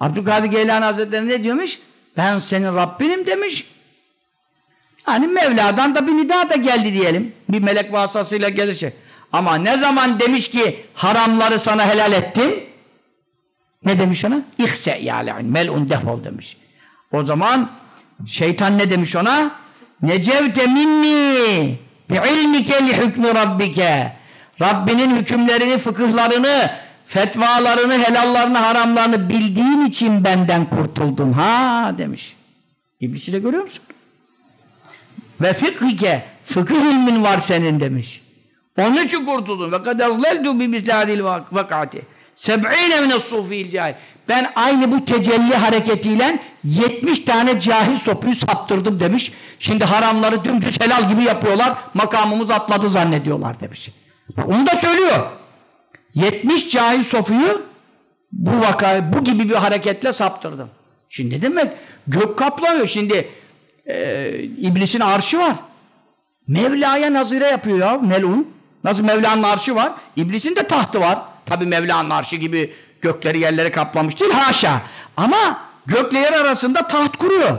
A: Abdülkadir Geylani Hazretleri ne diyormuş? Ben senin Rabbinim demiş. Hani Mevla'dan da bir nida da geldi diyelim. Bir melek vasıtasıyla gelirse. Ama ne zaman demiş ki haramları sana helal ettim? Ne demiş ona? İhse yâle'in mel'un defol demiş. O zaman şeytan ne demiş ona? Necevte minni bi'ilmike li hükmü rabbike Rabbinin hükümlerini, fıkıhlarını, fetvalarını, helallarını, haramlarını bildiğin için benden kurtuldun. Ha demiş. İblisi de görüyor musun? Ve fıkhike fıkıh ilmin var senin demiş. Onun için kurtuldun. Ve kad azleltu bi mislâdil vakati. Seb'ine mine's-sufîl cahil. Ben aynı bu tecelli hareketiyle 70 tane cahil sopuyu saptırdım demiş. Şimdi haramları dümdüz helal gibi yapıyorlar. Makamımız atladı zannediyorlar demiş. Onu da söylüyor. 70 cahil sofuyu bu vakayı bu gibi bir hareketle saptırdım. Şimdi ne demek? Gök kaplamıyor. Şimdi e, iblisin arşı var. Mevla'ya nazire yapıyor ya melun. Nasıl Mevla'nın arşı var? İblisin de tahtı var. Tabi Mevla'nın arşı gibi gökleri yerleri kaplamış değil haşa. Ama gökle yer arasında taht kuruyor.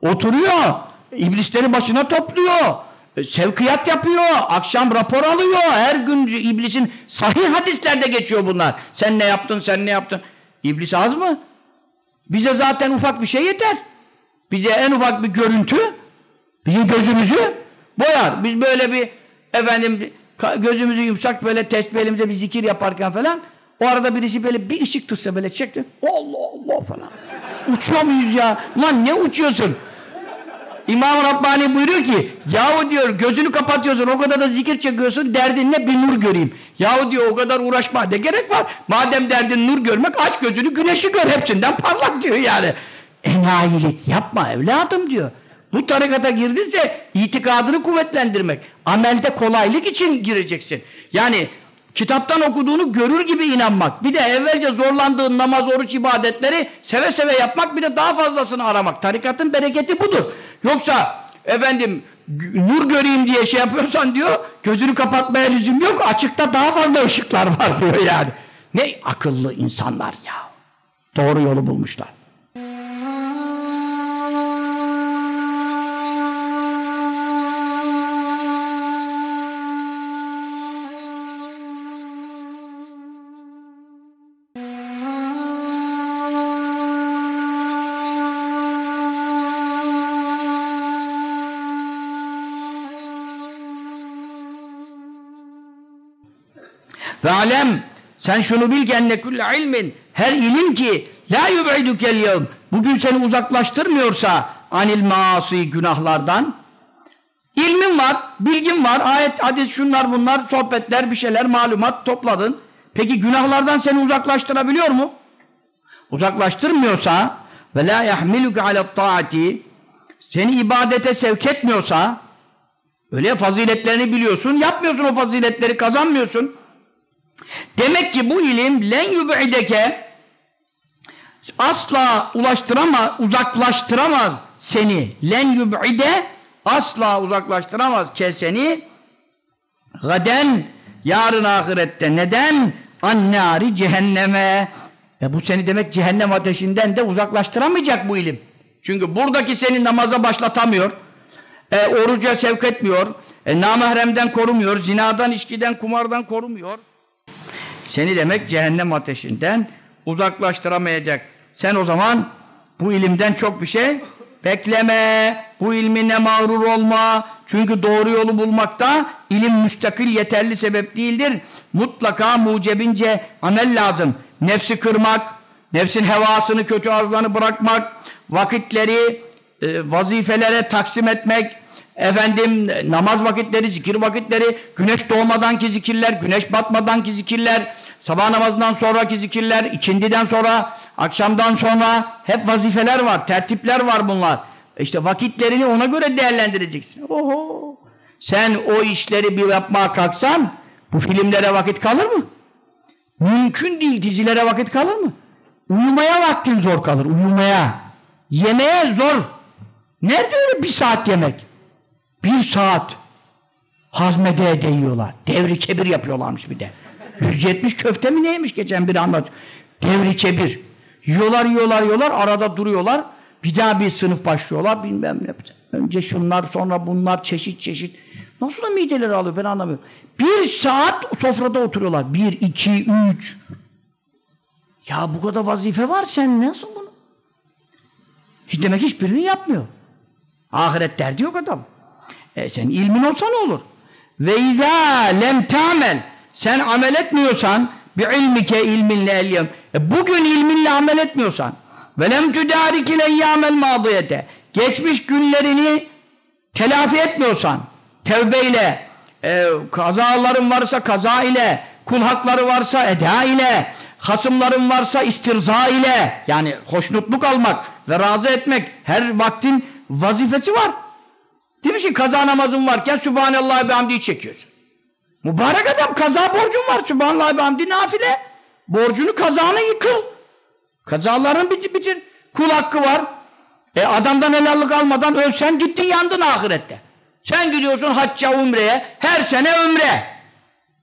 A: Oturuyor. İblisleri başına topluyor. E, sevkiyat yapıyor. Akşam rapor alıyor. Her gün iblisin sahih hadislerde geçiyor bunlar. Sen ne yaptın, sen ne yaptın? İblis az mı? Bize zaten ufak bir şey yeter. Bize en ufak bir görüntü bizim gözümüzü boyar. Biz böyle bir efendim gözümüzü yumuşak böyle tesbih elimize bir zikir yaparken falan o arada birisi böyle bir ışık tutsa böyle çekti. Allah Allah falan. Uçuyor muyuz ya? Ulan ne uçuyorsun? İmam Rabbani buyuruyor ki yahu diyor gözünü kapatıyorsun o kadar da zikir çekiyorsun derdin ne bir nur göreyim. Yahu diyor o kadar uğraşma ne gerek var? Madem derdin nur görmek aç gözünü güneşi gör hepsinden parlak diyor yani. Enayilik yapma evladım diyor. Bu tarikata girdinse itikadını kuvvetlendirmek. Amelde kolaylık için gireceksin. Yani kitaptan okuduğunu görür gibi inanmak. Bir de evvelce zorlandığın namaz, oruç, ibadetleri seve seve yapmak bir de daha fazlasını aramak. Tarikatın bereketi budur. Yoksa efendim nur göreyim diye şey yapıyorsan diyor gözünü kapatmaya lüzum yok. Açıkta daha fazla ışıklar var diyor yani. Ne akıllı insanlar ya. Doğru yolu bulmuşlar. Ve sen şunu bil ki enne ilmin her ilim ki la yub'idukel yevm bugün seni uzaklaştırmıyorsa anil maasi günahlardan ilmin var, bilgin var, ayet, hadis, şunlar bunlar, sohbetler, bir şeyler, malumat topladın. Peki günahlardan seni uzaklaştırabiliyor mu? Uzaklaştırmıyorsa ve la yahmiluke ala taati seni ibadete sevk etmiyorsa öyle faziletlerini biliyorsun, yapmıyorsun o faziletleri, kazanmıyorsun. Demek ki bu ilim len yub'ideke asla ulaştıramaz, uzaklaştıramaz seni. Len yub'ide asla uzaklaştıramaz ke seni. Gaden yarın ahirette. Neden? Annari cehenneme. E bu seni demek cehennem ateşinden de uzaklaştıramayacak bu ilim. Çünkü buradaki seni namaza başlatamıyor. E, oruca sevk etmiyor. E, namahremden korumuyor. Zinadan, içkiden, kumardan korumuyor. Seni demek cehennem ateşinden uzaklaştıramayacak. Sen o zaman bu ilimden çok bir şey bekleme. Bu ilmine mağrur olma. Çünkü doğru yolu bulmakta ilim müstakil yeterli sebep değildir. Mutlaka mucebince amel lazım. Nefsi kırmak, nefsin hevasını, kötü arzularını bırakmak, vakitleri e, vazifelere taksim etmek, efendim namaz vakitleri, zikir vakitleri, güneş doğmadanki zikirler, güneş batmadanki zikirler, sabah namazından sonraki zikirler, ikindiden sonra, akşamdan sonra hep vazifeler var, tertipler var bunlar. İşte vakitlerini ona göre değerlendireceksin. Oho! Sen o işleri bir yapmaya kalksan bu filmlere vakit kalır mı? Mümkün değil dizilere vakit kalır mı? Uyumaya vaktin zor kalır, uyumaya. Yemeğe zor. Nerede öyle bir saat yemek? Bir saat hazmede değiyorlar. Devri kebir yapıyorlarmış bir de. 170 köfte mi neymiş geçen biri anlat. Devri kebir. Yiyorlar yiyorlar yiyorlar arada duruyorlar. Bir daha bir sınıf başlıyorlar bilmem ne. Önce şunlar sonra bunlar çeşit çeşit. Nasıl da mideleri alıyor ben anlamıyorum. Bir saat sofrada oturuyorlar. Bir, iki, üç. Ya bu kadar vazife var sen nasıl bunu? Hiç demek hiçbirini yapmıyor. Ahiret derdi yok adam. E sen ilmin olsa ne olur? Ve izâ lem ta'mel sen amel etmiyorsan bi ilmike ilminle elyem. E bugün ilminle amel etmiyorsan ve lem tüdârikil eyyâmel mâdiyete geçmiş günlerini telafi etmiyorsan tevbeyle e, kazaların varsa kaza ile kul hakları varsa eda ile hasımların varsa istirza ile yani hoşnutluk almak ve razı etmek her vaktin vazifesi var. Değil mi? Şimdi kaza namazın varken Sübhanallah ve hamdiyi çekiyorsun. Mübarek adam kaza borcun var. Sübhanallah ve hamdi nafile. Borcunu kazanı yıkıl. Kazaların bitir, bitir. Kul hakkı var. E adamdan helallik almadan ölsen gittin yandın ahirette. Sen gidiyorsun hacca umreye. Her sene ömre.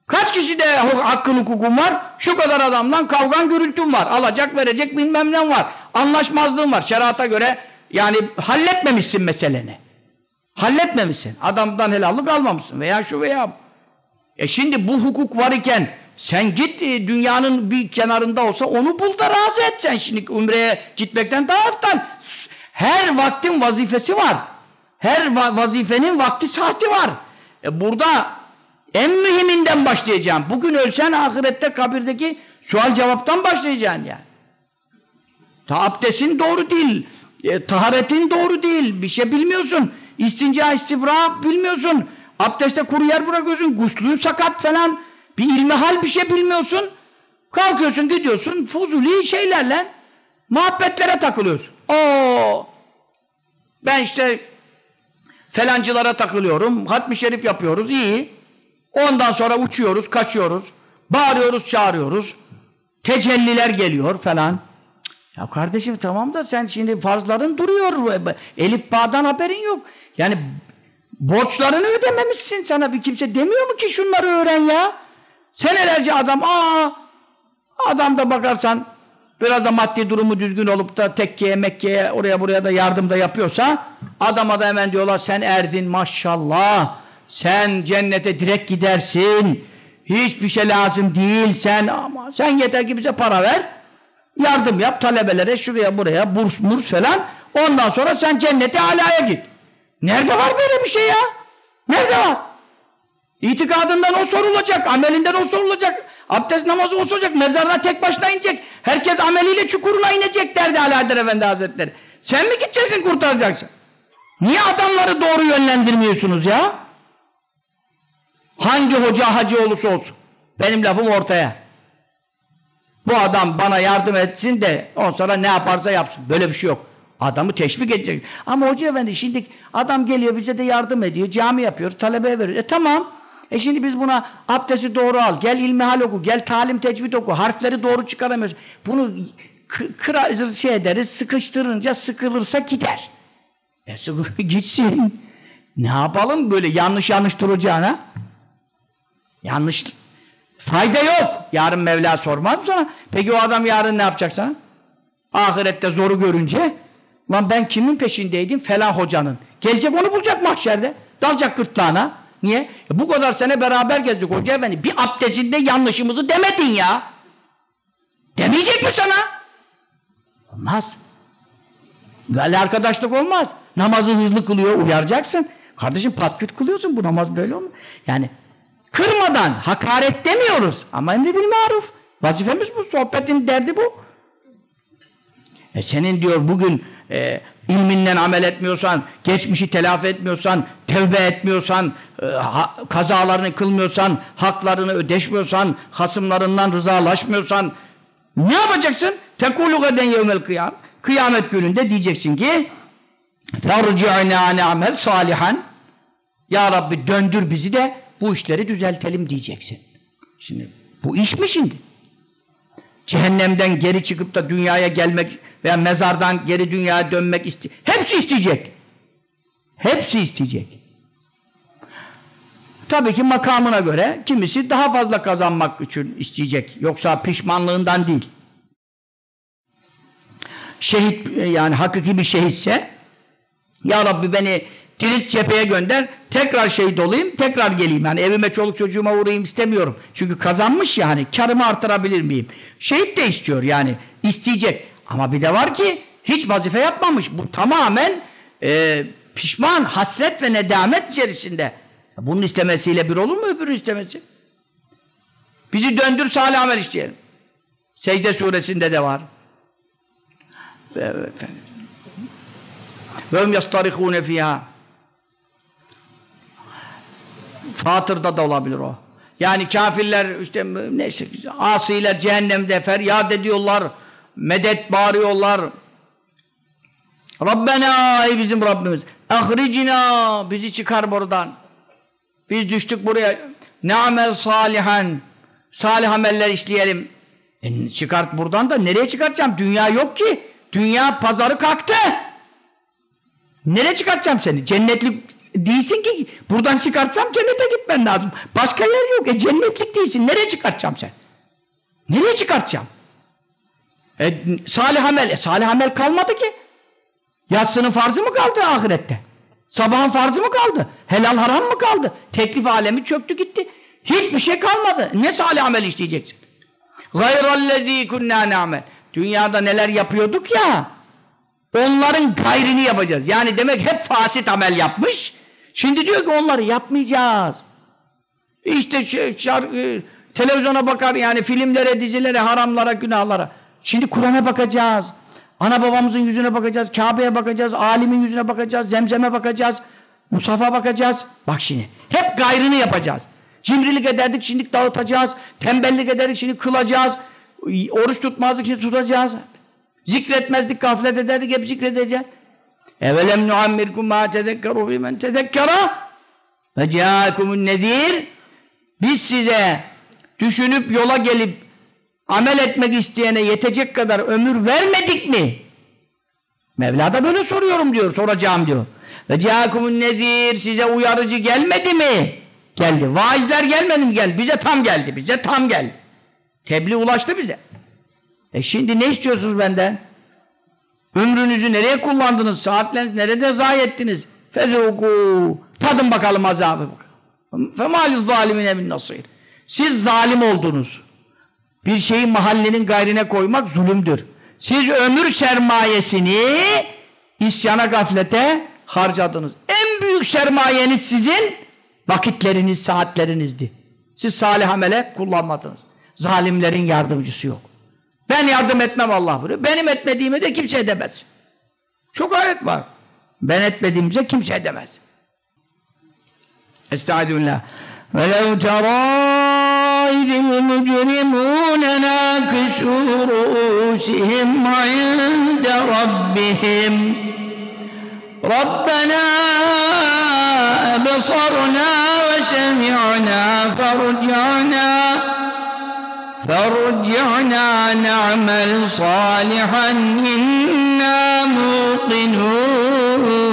A: Kaç kişi de hakkın hukukun var? Şu kadar adamdan kavgan gürültün var. Alacak verecek bilmem ne var. Anlaşmazlığın var. Şerata göre yani halletmemişsin meseleni. Halletmemişsin. Adamdan helallik almamışsın veya şu veya E şimdi bu hukuk var iken sen git e, dünyanın bir kenarında olsa onu bul da razı et sen şimdi umreye gitmekten daha hafiften. Her vaktin vazifesi var. Her va vazifenin vakti saati var. E burada en mühiminden başlayacağım. Bugün ölsen ahirette kabirdeki sual cevaptan başlayacaksın yani. Ta abdestin doğru değil. E, taharetin doğru değil. Bir şey bilmiyorsun. İstinca, istibra bilmiyorsun. Abdestte kuru yer bırakıyorsun. Guslun sakat falan. Bir ilmihal bir şey bilmiyorsun. Kalkıyorsun gidiyorsun fuzuli şeylerle muhabbetlere takılıyorsun. Oo, ben işte felancılara takılıyorum. Hatmi şerif yapıyoruz. iyi. Ondan sonra uçuyoruz, kaçıyoruz. Bağırıyoruz, çağırıyoruz. Tecelliler geliyor falan. Ya kardeşim tamam da sen şimdi farzların duruyor. Elif bağdan haberin yok. Yani borçlarını ödememişsin sana bir kimse. Demiyor mu ki şunları öğren ya? Senelerce adam aa adam da bakarsan biraz da maddi durumu düzgün olup da tekkeye Mekke'ye oraya buraya da yardım da yapıyorsa adama da hemen diyorlar sen erdin maşallah. Sen cennete direkt gidersin. Hiçbir şey lazım değil. Sen ama sen yeter ki bize para ver. Yardım yap talebelere şuraya buraya burs murs falan. Ondan sonra sen cennete alaya git nerede var böyle bir şey ya nerede var İtikadından o sorulacak, amelinden o sorulacak. Abdest namazı olacak. Mezarına tek başına inecek. Herkes ameliyle çukuruna inecek derdi Alaeddin Efendi Hazretleri. Sen mi gideceksin kurtaracaksın? Niye adamları doğru yönlendirmiyorsunuz ya? Hangi hoca hacı olursa olsun. Benim lafım ortaya. Bu adam bana yardım etsin de on sonra ne yaparsa yapsın. Böyle bir şey yok. Adamı teşvik edecek. Ama hoca efendi şimdi adam geliyor bize de yardım ediyor. Cami yapıyor. Talebeye veriyor. E tamam. E şimdi biz buna abdesti doğru al. Gel ilmihal oku. Gel talim tecvid oku. Harfleri doğru çıkaramıyoruz. Bunu kıra şey ederiz. Sıkıştırınca sıkılırsa gider. E sıkı gitsin. Ne yapalım böyle yanlış yanlış duracağına? Yanlış. Fayda yok. Yarın Mevla sormaz mı sana? Peki o adam yarın ne yapacak sana? Ahirette zoru görünce lan ben kimin peşindeydim? Falan hocanın. Gelecek onu bulacak mahşerde. Dalacak gırtlağına. Niye? E bu kadar sene beraber gezdik hoca efendi. Bir abdestinde yanlışımızı demedin ya. Demeyecek mi sana? Olmaz. Böyle arkadaşlık olmaz. Namazı hızlı kılıyor, uyaracaksın. Kardeşim patküt kılıyorsun, bu namaz böyle olmuyor. Yani kırmadan, hakaret demiyoruz. Ama emri bil maruf. Vazifemiz bu, sohbetin derdi bu. E senin diyor bugün e, ilminden amel etmiyorsan, geçmişi telafi etmiyorsan, tevbe etmiyorsan, e, ha, kazalarını kılmıyorsan, haklarını ödeşmiyorsan, hasımlarından rızalaşmıyorsan ne yapacaksın? Tekulu gaden yevmel kıyam. Kıyamet gününde diyeceksin ki فَرْجِعْنَا نَعْمَلْ salihan Ya Rabbi döndür bizi de bu işleri düzeltelim diyeceksin. Şimdi bu iş mi şimdi? Cehennemden geri çıkıp da dünyaya gelmek veya mezardan geri dünyaya dönmek iste hepsi isteyecek. Hepsi isteyecek. Tabii ki makamına göre kimisi daha fazla kazanmak için isteyecek. Yoksa pişmanlığından değil. Şehit yani hakiki bir şehitse Ya Rabbi beni Kilit cepheye gönder, tekrar şehit olayım, tekrar geleyim. Yani evime çoluk çocuğuma uğrayayım istemiyorum. Çünkü kazanmış ya hani, karımı artırabilir miyim? Şehit de istiyor yani, isteyecek. Ama bir de var ki, hiç vazife yapmamış. Bu tamamen e, pişman, hasret ve nedamet içerisinde. Bunun istemesiyle bir olur mu öbürü istemesi? Bizi döndür salih amel işleyelim. Secde suresinde de var. Evet. Ve hum yastarihune fiyâ Fatır'da da olabilir o. Yani kafirler işte neyse asiler cehennemde feryat ediyorlar. Medet bağırıyorlar. Rabbena ey bizim Rabbimiz. Ahricina bizi çıkar buradan. Biz düştük buraya. Ne amel salihan. Salih ameller işleyelim. E çıkart buradan da nereye çıkartacağım? Dünya yok ki. Dünya pazarı kalktı. Nereye çıkartacağım seni? Cennetlik Değilsin ki buradan çıkartsam cennete gitmen lazım. Başka yer yok. E cennetlik değilsin. Nereye çıkartacağım sen? Nereye çıkartacağım? E, salih amel. E, salih amel kalmadı ki. Yatsının farzı mı kaldı ahirette? Sabahın farzı mı kaldı? Helal haram mı kaldı? Teklif alemi çöktü gitti. Hiçbir şey kalmadı. Ne salih amel işleyeceksin? Gayrallezî kunnâ ne'amel. Dünyada neler yapıyorduk ya, onların gayrini yapacağız. Yani demek hep fasit amel yapmış, Şimdi diyor ki onları yapmayacağız. İşte şarkı, televizyona bakar yani filmlere, dizilere, haramlara, günahlara. Şimdi Kur'an'a bakacağız. Ana babamızın yüzüne bakacağız, Kabe'ye bakacağız, alimin yüzüne bakacağız, zemzeme bakacağız, Musaf'a bakacağız. Bak şimdi, hep gayrını yapacağız. Cimrilik ederdik, şimdi dağıtacağız. Tembellik ederdik, şimdi kılacağız. Oruç tutmazdık, şimdi tutacağız. Zikretmezdik, gaflet ederdik, hep zikredeceğiz. Evelem nuammirkum ma tezekkeru bimen tezekkera ve ceakumun nezir biz size düşünüp yola gelip amel etmek isteyene yetecek kadar ömür vermedik mi? Mevla da böyle soruyorum diyor, soracağım diyor. Ve ceakumun nezir size uyarıcı gelmedi mi? Geldi. Vaizler gelmedi mi? Geldi. Bize tam geldi. Bize tam geldi. Tebliğ ulaştı bize. E şimdi ne istiyorsunuz benden? Ömrünüzü nereye kullandınız? Saatlerinizi nerede zayi ettiniz? Fezûkû. Tadın bakalım azabı. Femâli zalimine bin nasir. Siz zalim oldunuz. Bir şeyi mahallenin gayrine koymak zulümdür. Siz ömür sermayesini isyana gaflete harcadınız. En büyük sermayeniz sizin vakitleriniz, saatlerinizdi. Siz salih amele kullanmadınız. Zalimlerin yardımcısı yok. Ben yardım etmem Allah buyuruyor. Benim etmediğimi de kimse edemez. Çok ayet var. Ben etmediğimize kimse edemez. Estağfirullah. وَلَوْ تَرَى إِذِ الْمُجْرِمُونَ نَاكِسُوا رُؤُوسِهِمْ عِندَ رَبِّهِمْ. رَبَّنَا أَبْصَرْنَا وَسَمِعْنَا فَارْجِعْنَا فارجعنا نعمل صالحا إنا موقنون.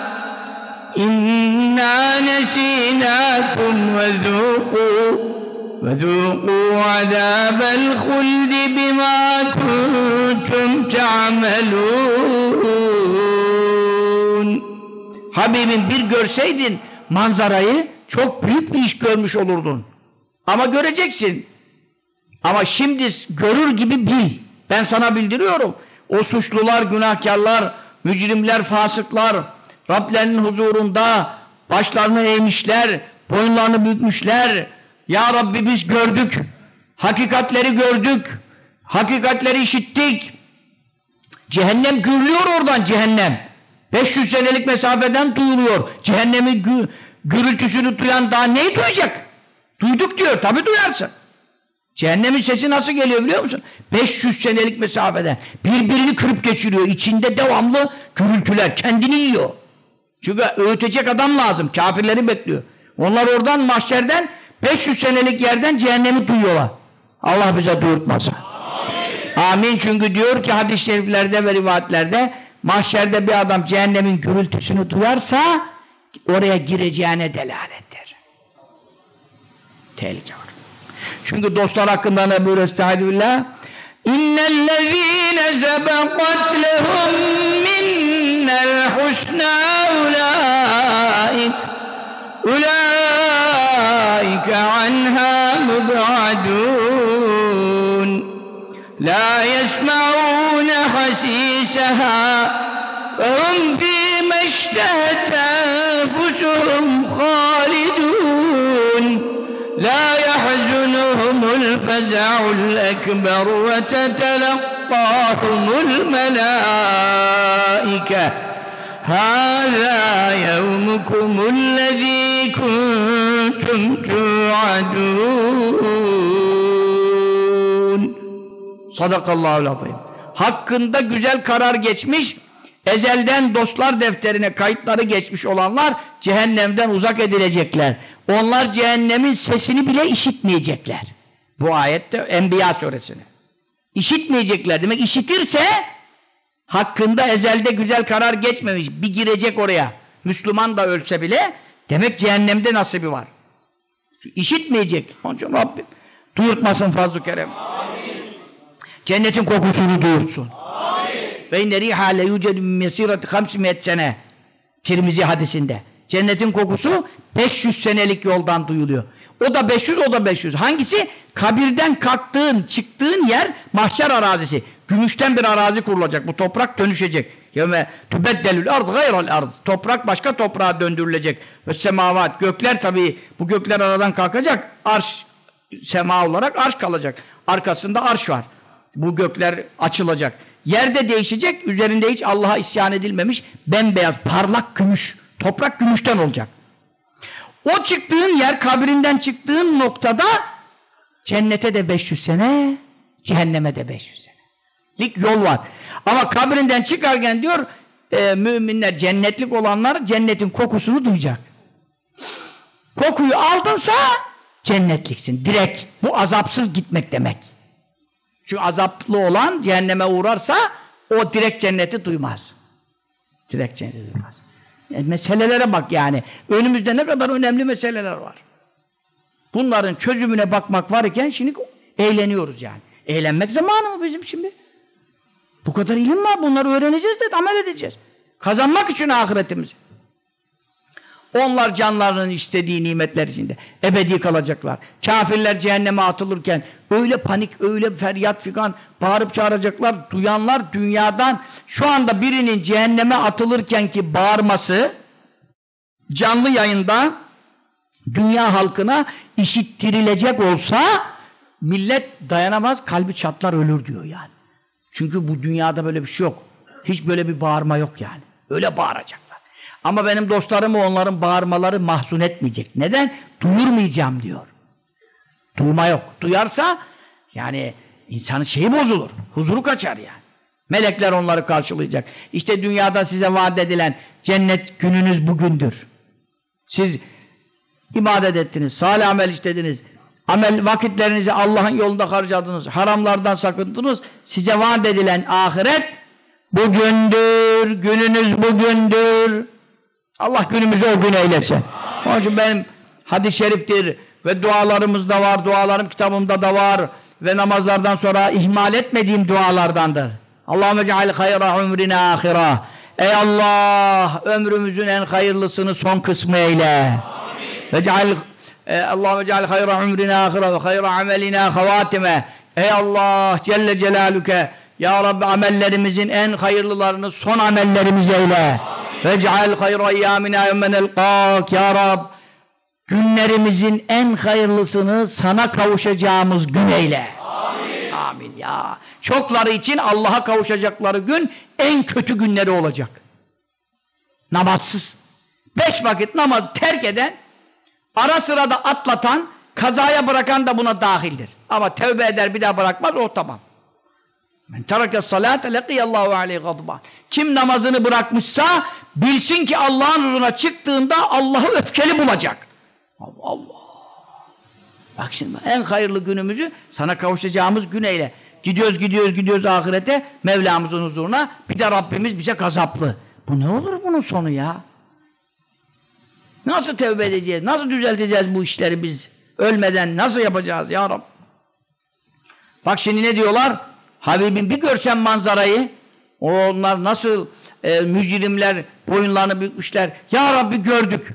A: إنا نسيناكم وذوقوا وذوقوا عذاب الخلد بما كنتم تعملون Habibim bir görseydin manzarayı çok büyük bir iş görmüş olurdun. Ama göreceksin. Ama şimdi görür gibi bil. Ben sana bildiriyorum. O suçlular, günahkarlar, mücrimler, fasıklar Rablerinin huzurunda başlarını eğmişler, boyunlarını bükmüşler. Ya Rabbi biz gördük. Hakikatleri gördük. Hakikatleri işittik. Cehennem gürlüyor oradan cehennem. 500 senelik mesafeden duyuluyor. Cehennemin gü gürültüsünü duyan daha neyi duyacak? Duyduk diyor. Tabi duyarsın. Cehennemin sesi nasıl geliyor biliyor musun? 500 senelik mesafeden. Birbirini kırıp geçiriyor. İçinde devamlı gürültüler. Kendini yiyor. Çünkü öğütecek adam lazım. Kafirleri bekliyor. Onlar oradan mahşerden 500 senelik yerden cehennemi duyuyorlar. Allah bize duyurtmasın. Amin. Amin. Çünkü diyor ki hadis-i şeriflerde ve rivayetlerde mahşerde bir adam cehennemin gürültüsünü duyarsa oraya gireceğine delalettir. Tehlike var. Çünkü dostlar hakkında ne buyuruyor Estağfirullah? İnnellezîne zebekat lehum minnel husnâ ulâik ulâike anhâ mub'adûn لا يسمعون حسيسها وهم فيما اشتهت أنفسهم خالدون. لا يحزنهم الفزع الأكبر وتتلقاهم الملائكة هذا يومكم الذي كنتم توعدون Sadakallahu azim. Hakkında güzel karar geçmiş, ezelden dostlar defterine kayıtları geçmiş olanlar cehennemden uzak edilecekler. Onlar cehennemin sesini bile işitmeyecekler. Bu ayette Enbiya suresine. İşitmeyecekler demek işitirse hakkında ezelde güzel karar geçmemiş bir girecek oraya. Müslüman da ölse bile demek cehennemde nasibi var. İşitmeyecek. Onun için Rabbim duyurtmasın fazl-ı kerem. Cennetin kokusunu duyursun. Ve inne riha le mesirati 500 sene. Tirmizi hadisinde. Cennetin kokusu 500 senelik yoldan duyuluyor. O da 500, o da 500. Hangisi? Kabirden kalktığın, çıktığın yer mahşer arazisi. Gümüşten bir arazi kurulacak. Bu toprak dönüşecek. Yevme tübeddelül ard gayral ard. Toprak başka toprağa döndürülecek. Ve semavat. Gökler tabii bu gökler aradan kalkacak. Arş sema olarak arş kalacak. Arkasında arş var. Bu gökler açılacak. Yerde değişecek. Üzerinde hiç Allah'a isyan edilmemiş bembeyaz parlak gümüş. Toprak gümüşten olacak. O çıktığın yer kabrinden çıktığın noktada cennete de 500 sene cehenneme de 500 sene. Lik yol var. Ama kabrinden çıkarken diyor e, müminler cennetlik olanlar cennetin kokusunu duyacak. Kokuyu aldınsa cennetliksin. Direkt. Bu azapsız gitmek demek. Çünkü azaplı olan cehenneme uğrarsa o direkt cenneti duymaz. Direkt cenneti duymaz. E, meselelere bak yani. Önümüzde ne kadar önemli meseleler var. Bunların çözümüne bakmak varken şimdi eğleniyoruz yani. Eğlenmek zamanı mı bizim şimdi? Bu kadar ilim var. Bunları öğreneceğiz de amel edeceğiz. Kazanmak için ahiretimizi. Onlar canlarının istediği nimetler içinde. Ebedi kalacaklar. Kafirler cehenneme atılırken öyle panik, öyle feryat figan bağırıp çağıracaklar. Duyanlar dünyadan şu anda birinin cehenneme atılırken ki bağırması canlı yayında dünya halkına işittirilecek olsa millet dayanamaz, kalbi çatlar ölür diyor yani. Çünkü bu dünyada böyle bir şey yok. Hiç böyle bir bağırma yok yani. Öyle bağıracaklar. Ama benim dostlarımı onların bağırmaları mahzun etmeyecek. Neden? Duyurmayacağım diyor. Duyma yok. Duyarsa yani insanın şeyi bozulur. Huzuru kaçar yani. Melekler onları karşılayacak. İşte dünyada size vaat edilen cennet gününüz bugündür. Siz ibadet ettiniz, salih amel işlediniz, amel vakitlerinizi Allah'ın yolunda harcadınız, haramlardan sakındınız. Size vaat edilen ahiret bugündür, gününüz bugündür. Allah günümüzü o gün eylesin. Onun için benim hadis-i şeriftir ve dualarımızda var, dualarım kitabımda da var ve namazlardan sonra ihmal etmediğim dualardandır. Allahümme ceal hayra umrina ahira. Ey Allah ömrümüzün en hayırlısını son kısmı eyle. Ve ceal e, Allahümme ceal hayra umrina ahira ve hayra amelina havatime. Ey Allah Celle Celaluke Ya Rabbi amellerimizin en hayırlılarını son amellerimiz eyle. Ve ceal hayra eyyamina yemmen elqak Ya Rab günlerimizin en hayırlısını sana kavuşacağımız gün eyle. Amin. Amin ya. Çokları için Allah'a kavuşacakları gün en kötü günleri olacak. Namazsız. Beş vakit namaz terk eden, ara sırada atlatan, kazaya bırakan da buna dahildir. Ama tevbe eder bir daha bırakmaz o tamam. Men terake salate lekiyallahu aleyhi gadban. Kim namazını bırakmışsa bilsin ki Allah'ın huzuruna çıktığında Allah'ı öfkeli bulacak. Allah Allah. Bak şimdi en hayırlı günümüzü sana kavuşacağımız gün eyle. Gidiyoruz gidiyoruz gidiyoruz ahirete Mevlamızın huzuruna bir de Rabbimiz bize gazaplı. Bu ne olur bunun sonu ya? Nasıl tevbe edeceğiz? Nasıl düzelteceğiz bu işleri biz? Ölmeden nasıl yapacağız ya Rab? Bak şimdi ne diyorlar? Habibim bir görsen manzarayı onlar nasıl e, mücrimler boyunlarını bükmüşler. Ya Rabbi gördük.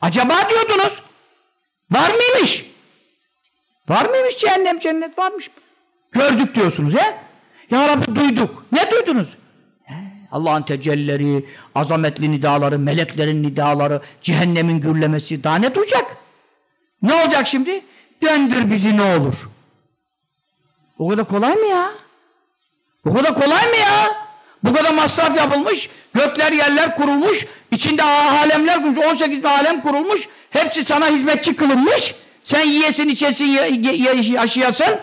A: Acaba diyordunuz. Var mıymış? Var mıymış cehennem cennet varmış. Gördük diyorsunuz ya. Ya Rabbi duyduk. Ne duydunuz? Allah'ın tecellileri, azametli nidaları, meleklerin nidaları, cehennemin gürlemesi daha ne duyacak? Ne olacak şimdi? Döndür bizi ne olur? O kadar kolay mı ya? Bu kadar kolay mı ya? Bu kadar masraf yapılmış, gökler yerler kurulmuş, içinde alemler kurulmuş, 18 alem kurulmuş, hepsi sana hizmetçi kılınmış, sen yiyesin, içesin, yaşayasın,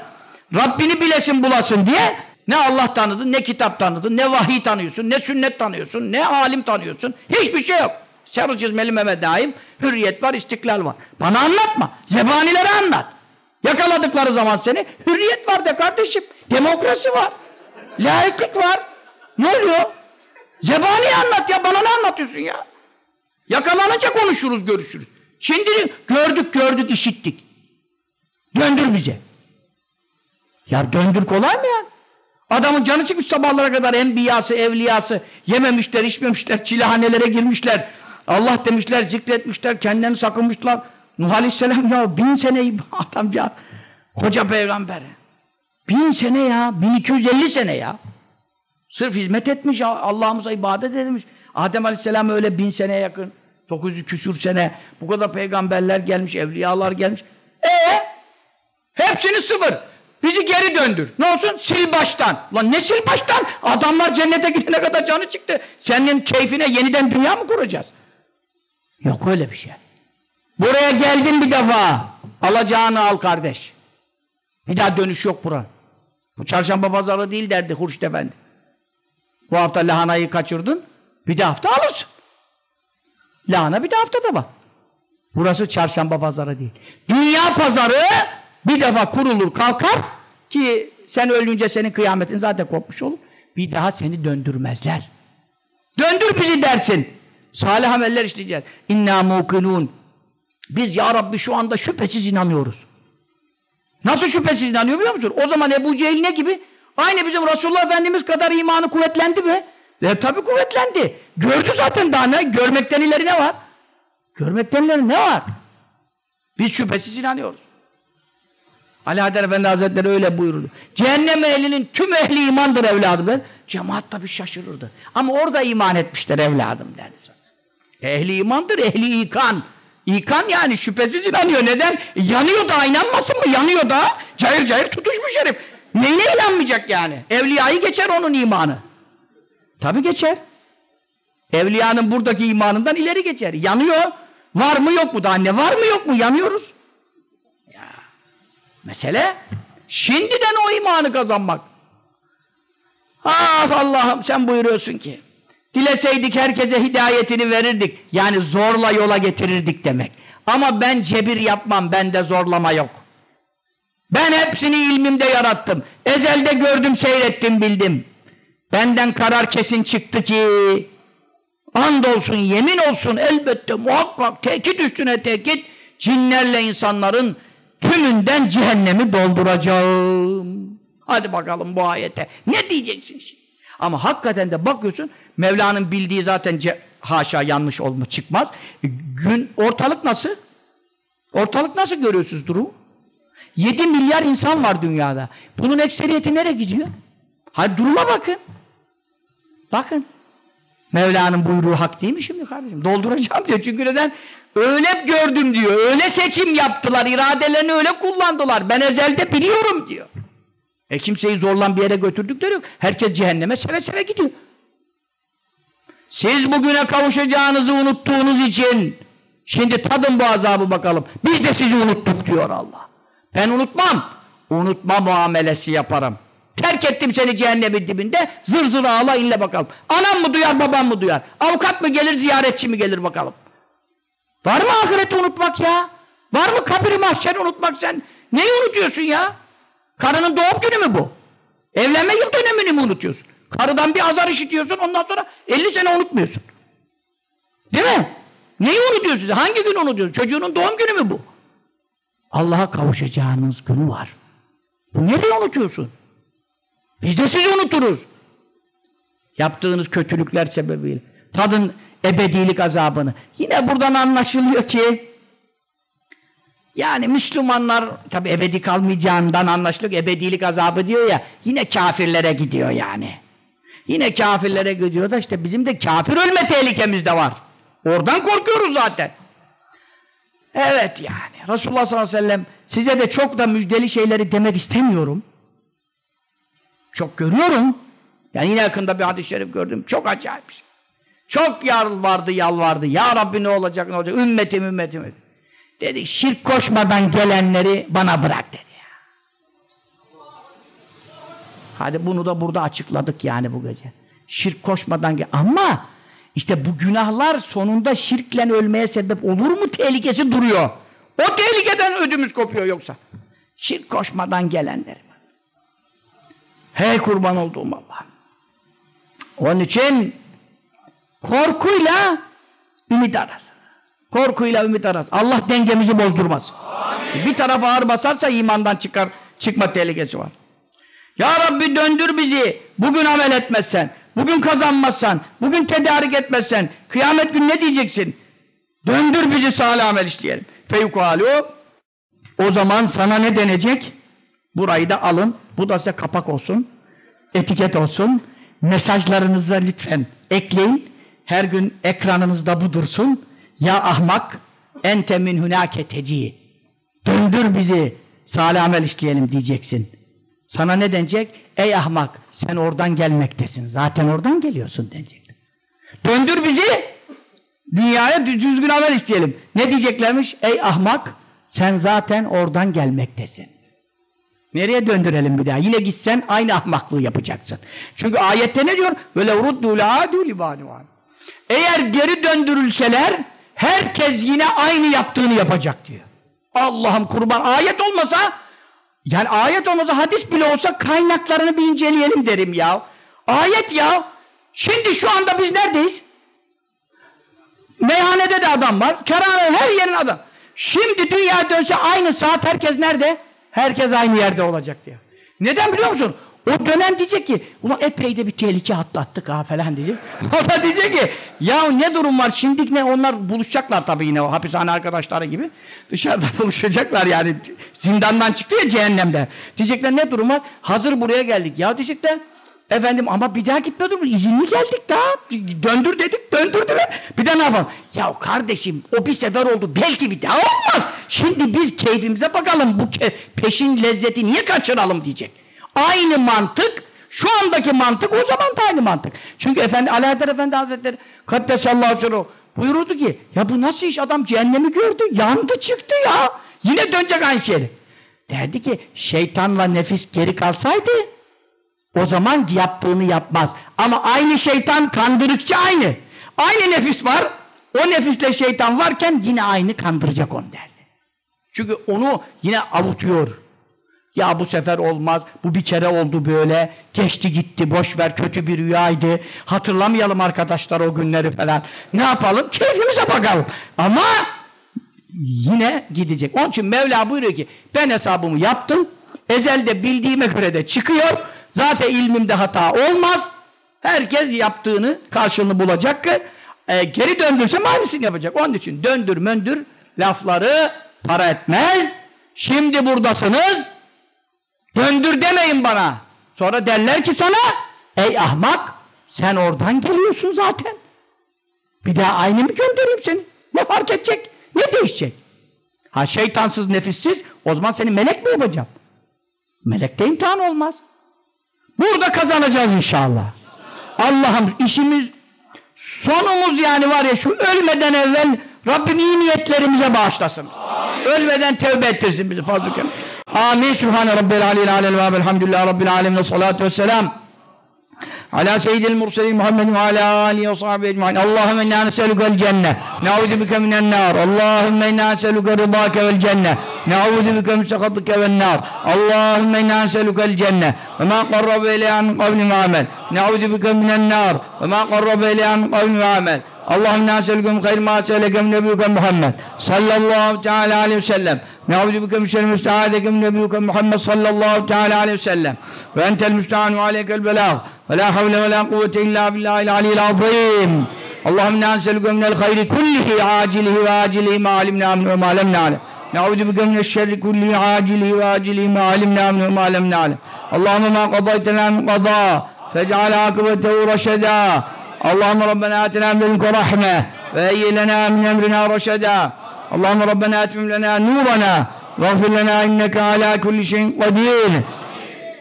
A: Rabbini bilesin, bulasın diye ne Allah tanıdın, ne kitap tanıdın, ne vahiy tanıyorsun, ne sünnet tanıyorsun, ne alim tanıyorsun, hiçbir şey yok. Sarı çizmeli Mehmet Naim, hürriyet var, istiklal var. Bana anlatma, zebanilere anlat. Yakaladıkları zaman seni, hürriyet var de kardeşim, demokrasi var, laiklik var. Ne oluyor? Zebani anlat ya, bana ne anlatıyorsun ya? Yakalanınca konuşuruz, görüşürüz. Şimdi gördük, gördük, işittik. Döndür bize. Ya döndür kolay mı ya? Adamın canı çıkmış sabahlara kadar enbiyası, evliyası yememişler, içmemişler, çilehanelere girmişler. Allah demişler, zikretmişler, kendilerini sakınmışlar. Nuh Aleyhisselam ya bin sene adamca koca peygamber. Bin sene ya, 1250 sene ya. Sırf hizmet etmiş, Allah'ımıza ibadet etmiş. Adem Aleyhisselam öyle bin seneye yakın. 900 küsür sene. Bu kadar peygamberler gelmiş, evliyalar gelmiş. E hepsini sıfır. Bizi geri döndür. Ne olsun? Sil baştan. Lan ne sil baştan? Adamlar cennete gidene kadar canı çıktı. Senin keyfine yeniden dünya mı kuracağız? Yok öyle bir şey. Buraya geldin bir defa. Alacağını al kardeş. Bir daha dönüş yok bura. Bu çarşamba pazarı değil derdi Hurşit Efendi. Bu hafta lahanayı kaçırdın. Bir de hafta alırsın. Lahana bir de haftada var. Burası çarşamba pazarı değil. Dünya pazarı bir defa kurulur kalkar ki sen ölünce senin kıyametin zaten kopmuş olur. Bir daha seni döndürmezler. Döndür bizi dersin. Salih ameller işleyeceğiz. İnna mukinun Biz ya Rabbi şu anda şüphesiz inanıyoruz. Nasıl şüphesiz inanıyor biliyor musun? O zaman Ebu Cehil ne gibi? Aynı bizim Resulullah Efendimiz kadar imanı kuvvetlendi mi? E tabi kuvvetlendi. Gördü zaten daha ne? Görmekten ileri ne var? Görmekten ileri ne var? Biz şüphesiz inanıyoruz. Ali Haydar Efendi Hazretleri öyle buyurdu. Cehennem ehlinin tüm ehli imandır evladım der. Cemaat tabi şaşırırdı. Ama orada iman etmişler evladım derdi. Ehli imandır, ehli ikan. İkan yani şüphesiz inanıyor. Neden? yanıyor da inanmasın mı? Yanıyor da cayır cayır tutuşmuş herif. Neyine inanmayacak yani? Evliyayı geçer onun imanı. Tabi geçer. Evliyanın buradaki imanından ileri geçer. Yanıyor. Var mı yok mu da anne? Var mı yok mu? Yanıyoruz. Ya. Mesele şimdiden o imanı kazanmak. Ah Allah'ım sen buyuruyorsun ki dileseydik herkese hidayetini verirdik. Yani zorla yola getirirdik demek. Ama ben cebir yapmam. Bende zorlama yok. Ben hepsini ilmimde yarattım. Ezelde gördüm, seyrettim, bildim. Benden karar kesin çıktı ki and olsun, yemin olsun elbette muhakkak tekit üstüne tekit cinlerle insanların tümünden cehennemi dolduracağım. Hadi bakalım bu ayete. Ne diyeceksin şimdi? Ama hakikaten de bakıyorsun Mevla'nın bildiği zaten haşa yanlış olma çıkmaz. Gün ortalık nasıl? Ortalık nasıl görüyorsunuz durumu? 7 milyar insan var dünyada. Bunun ekseriyeti nereye gidiyor? Hadi duruma bakın. Bakın. Mevla'nın buyruğu hak değil mi şimdi kardeşim? Dolduracağım diyor. Çünkü neden? Öyle gördüm diyor. Öyle seçim yaptılar. iradelerini öyle kullandılar. Ben ezelde biliyorum diyor. E kimseyi zorlan bir yere götürdükleri yok. Herkes cehenneme seve seve gidiyor. Siz bugüne kavuşacağınızı unuttuğunuz için şimdi tadın bu azabı bakalım. Biz de sizi unuttuk diyor Allah. Ben unutmam. Unutma muamelesi yaparım. Terk ettim seni cehennemin dibinde. Zır zır ağla inle bakalım. Anam mı duyar babam mı duyar? Avukat mı gelir ziyaretçi mi gelir bakalım. Var mı ahireti unutmak ya? Var mı kabri mahşeri unutmak sen? Neyi unutuyorsun ya? Karının doğum günü mü bu? Evlenme yıl dönemini mi unutuyorsun? Karıdan bir azar işitiyorsun ondan sonra 50 sene unutmuyorsun. Değil mi? Neyi unutuyorsun? Hangi gün unutuyorsun? Çocuğunun doğum günü mü bu? Allah'a kavuşacağınız günü var. Bu nereye unutuyorsun? Biz de sizi unuturuz. Yaptığınız kötülükler sebebiyle. Tadın ebedilik azabını. Yine buradan anlaşılıyor ki yani Müslümanlar tabi ebedi kalmayacağından anlaşılıyor. Ebedilik azabı diyor ya yine kafirlere gidiyor yani. Yine kafirlere gidiyor da işte bizim de kafir ölme tehlikemiz de var. Oradan korkuyoruz zaten. Evet yani. Resulullah sallallahu aleyhi ve sellem size de çok da müjdeli şeyleri demek istemiyorum. Çok görüyorum. Yani yine yakında bir hadis-i şerif gördüm. Çok acayip bir şey. Çok yalvardı yalvardı. Ya Rabbi ne olacak ne olacak? Ümmetim ümmetim. Dedi şirk koşmadan gelenleri bana bırak dedi. Hadi bunu da burada açıkladık yani bu gece. Şirk koşmadan gel. Ama işte bu günahlar sonunda şirkle ölmeye sebep olur mu tehlikesi duruyor. O tehlikeden ödümüz kopuyor yoksa. Şirk koşmadan gelenler. Hey kurban olduğum Allah. Onun için korkuyla ümit arası. Korkuyla ümit arası. Allah dengemizi bozdurmaz. Amin. Bir tarafa ağır basarsa imandan çıkar, çıkma tehlikesi var. Ya Rabbi döndür bizi. Bugün amel etmezsen, bugün kazanmazsan, bugün tedarik etmezsen, kıyamet günü ne diyeceksin? Döndür bizi salih amel işleyelim. Feyukalu o zaman sana ne denecek? Burayı da alın. Bu da size kapak olsun. Etiket olsun. Mesajlarınıza lütfen ekleyin. Her gün ekranınızda bu dursun. Ya ahmak ente min hunake teci. Döndür bizi salih amel işleyelim diyeceksin. Sana ne denecek? Ey ahmak sen oradan gelmektesin. Zaten oradan geliyorsun denecek. Döndür bizi dünyaya düzgün amel isteyelim. Ne diyeceklermiş? Ey ahmak sen zaten oradan gelmektesin. Nereye döndürelim bir daha? Yine gitsen aynı ahmaklığı yapacaksın. Çünkü ayette ne diyor? Böyle uruddu la'adu Eğer geri döndürülseler herkes yine aynı yaptığını yapacak diyor. Allah'ım kurban ayet olmasa yani ayet olmasa hadis bile olsa kaynaklarını bir inceleyelim derim ya. Ayet ya. Şimdi şu anda biz neredeyiz? Meyhanede de adam var. Kerane her yerin adam. Şimdi dünya dönse aynı saat herkes nerede? Herkes aynı yerde olacak diyor. Neden biliyor musun? O dönem diyecek ki ulan epey de bir tehlike atlattık ha falan diyecek. O diyecek ki ya ne durum var şimdi ne onlar buluşacaklar tabii yine o hapishane arkadaşları gibi. Dışarıda buluşacaklar yani zindandan çıktı ya cehennemde. Diyecekler ne durum var? Hazır buraya geldik. Ya diyecekler Efendim ama bir daha durumu. İzinli geldik daha. Döndür dedik, döndürdüler. Bir de ne yapalım? Ya kardeşim o bir sefer oldu. Belki bir daha olmaz. Şimdi biz keyfimize bakalım. Bu peşin lezzeti niye kaçıralım diyecek. Aynı mantık, şu andaki mantık o zaman da aynı mantık. Çünkü Efendi, Alaeddin Efendi Hazretleri Kaddesallahu aleyhi buyurdu ki ya bu nasıl iş adam cehennemi gördü, yandı çıktı ya. Yine dönecek aynı şeye. Derdi ki şeytanla nefis geri kalsaydı o zaman yaptığını yapmaz. Ama aynı şeytan kandırıkçı aynı. Aynı nefis var. O nefisle şeytan varken yine aynı kandıracak onu derdi. Çünkü onu yine avutuyor. Ya bu sefer olmaz, bu bir kere oldu böyle, geçti gitti, boş ver, kötü bir rüyaydı, hatırlamayalım arkadaşlar o günleri falan. Ne yapalım? Keyfimize bakalım. Ama yine gidecek. Onun için Mevla buyuruyor ki, ben hesabımı yaptım, ezelde bildiğime göre de çıkıyor, zaten ilmimde hata olmaz, herkes yaptığını, karşılığını bulacak ki, e, geri döndürsem aynısını yapacak. Onun için döndür möndür lafları para etmez, şimdi buradasınız, Döndür demeyin bana. Sonra derler ki sana ey ahmak sen oradan geliyorsun zaten. Bir daha aynı mı göndereyim seni? Ne fark edecek? Ne değişecek? Ha şeytansız, nefissiz o zaman seni melek mi yapacağım? Melekte imtihan olmaz. Burada kazanacağız inşallah. Allah'ım işimiz sonumuz yani var ya şu ölmeden evvel Rabbim iyi niyetlerimize bağışlasın. Amin. Ölmeden tevbe ettirsin bizi fazla Amin. Sübhane Rabbil Aleyhi Aleyhi ve Elhamdülillahi Rabbil Alemin. Salatu vesselam. Ala seyyidil murselin Muhammedin ve ala alihi ve sahibi ecmain. Allahümme inna neselükel cenne. Ne'udu bike minen nar. Allahümme inna neselüke rıdâke vel cenne. Ne'udu bike müsekatike vel nar. Allahümme inna neselükel cenne. Ve ma karrabe ileyhe an kavli muamel. Ne'udu bike minen nar. Ve ma karrabe ileyhe an kavli muamel. Allahümme inna neselükem hayr ma neselükem nebüke Muhammed. Sallallahu teala aleyhi ve sellem. تعالى عليه وسلم نعوذ بك من شر مستعاذك من نبيك محمد صلى الله تعالى عليه وسلم وأنت المستعان وعليك البلاغ ولا حول ولا قوة إلا بالله العلي العظيم اللهم إنا نسألك من الخير كله عاجله وآجله ما علمنا منه وما لم نعلم نعوذ بك من الشر كله عاجله وآجله ما علمنا منه وما لم نعلم اللهم ما قضيت لنا من قضاء فاجعل عاقبته رشدا اللهم ربنا آتنا من لدنك رحمة وهيئ لنا من أمرنا رشدا Allahümme Rabbena etmim lena nurana Gafir lena inneke ala kulli şeyin kadir.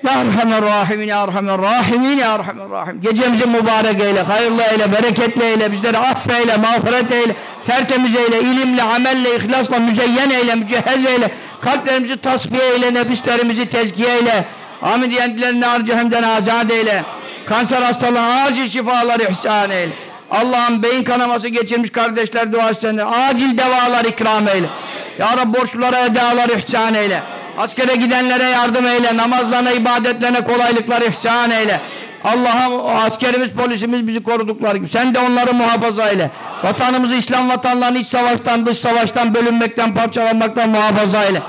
A: Ya Erhamer Rahimin Ya Erhamer Rahimin Ya Erhamer Rahim. Gecemizi mübarek eyle, hayırlı eyle, bereketli eyle bizleri affeyle, mağfiret eyle tertemiz eyle, ilimle, amelle, ihlasla müzeyyen eyle, mücehhez eyle. Kalplerimizi tasfiye eyle, nefislerimizi tezkiye eyle. Amin diyen dilerini harcı hemden azade eyle. Kanser hastalığına acil şifalar ihsan eyle. Allah'ım beyin kanaması geçirmiş kardeşler dua etsinler, acil devalar ikram eyle. Ya Rabbi borçlulara edalar ihsan eyle. Askere gidenlere yardım eyle. Namazlarına, ibadetlerine kolaylıklar ihsan eyle. Allah'ım askerimiz, polisimiz bizi korudukları gibi. Sen de onları muhafaza eyle. Vatanımızı, İslam vatanlarını iç savaştan, dış savaştan, bölünmekten, parçalanmaktan muhafaza eyle.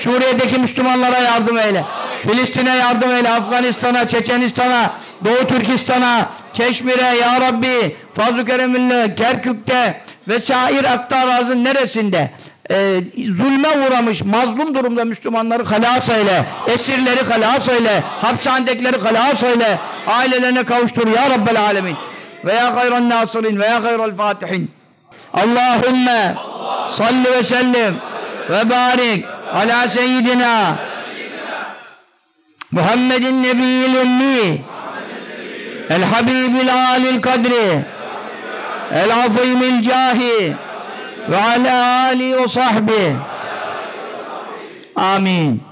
A: Suriye'deki Müslümanlara yardım eyle. Filistin'e yardım eyle. Afganistan'a, Çeçenistan'a, Doğu Türkistan'a, Keşmir'e, Ya Rabbi, Fazl-ı Kerem'inle, Kerkük'te vesair Aktaraz'ın neresinde? e, zulme uğramış, mazlum durumda Müslümanları halas eyle, esirleri halas eyle, hapishanedekileri halas eyle, ailelerine kavuştur ya Rabbel Alemin. Ve ya hayran nasirin ve ya hayral fatihin. Allahümme salli ve sellim ve barik ala seyyidina Muhammedin Nebiyyil Ümmi El Habibil Alil Kadri El Azimil Cahi ve ala ali ve sahbi. Amin.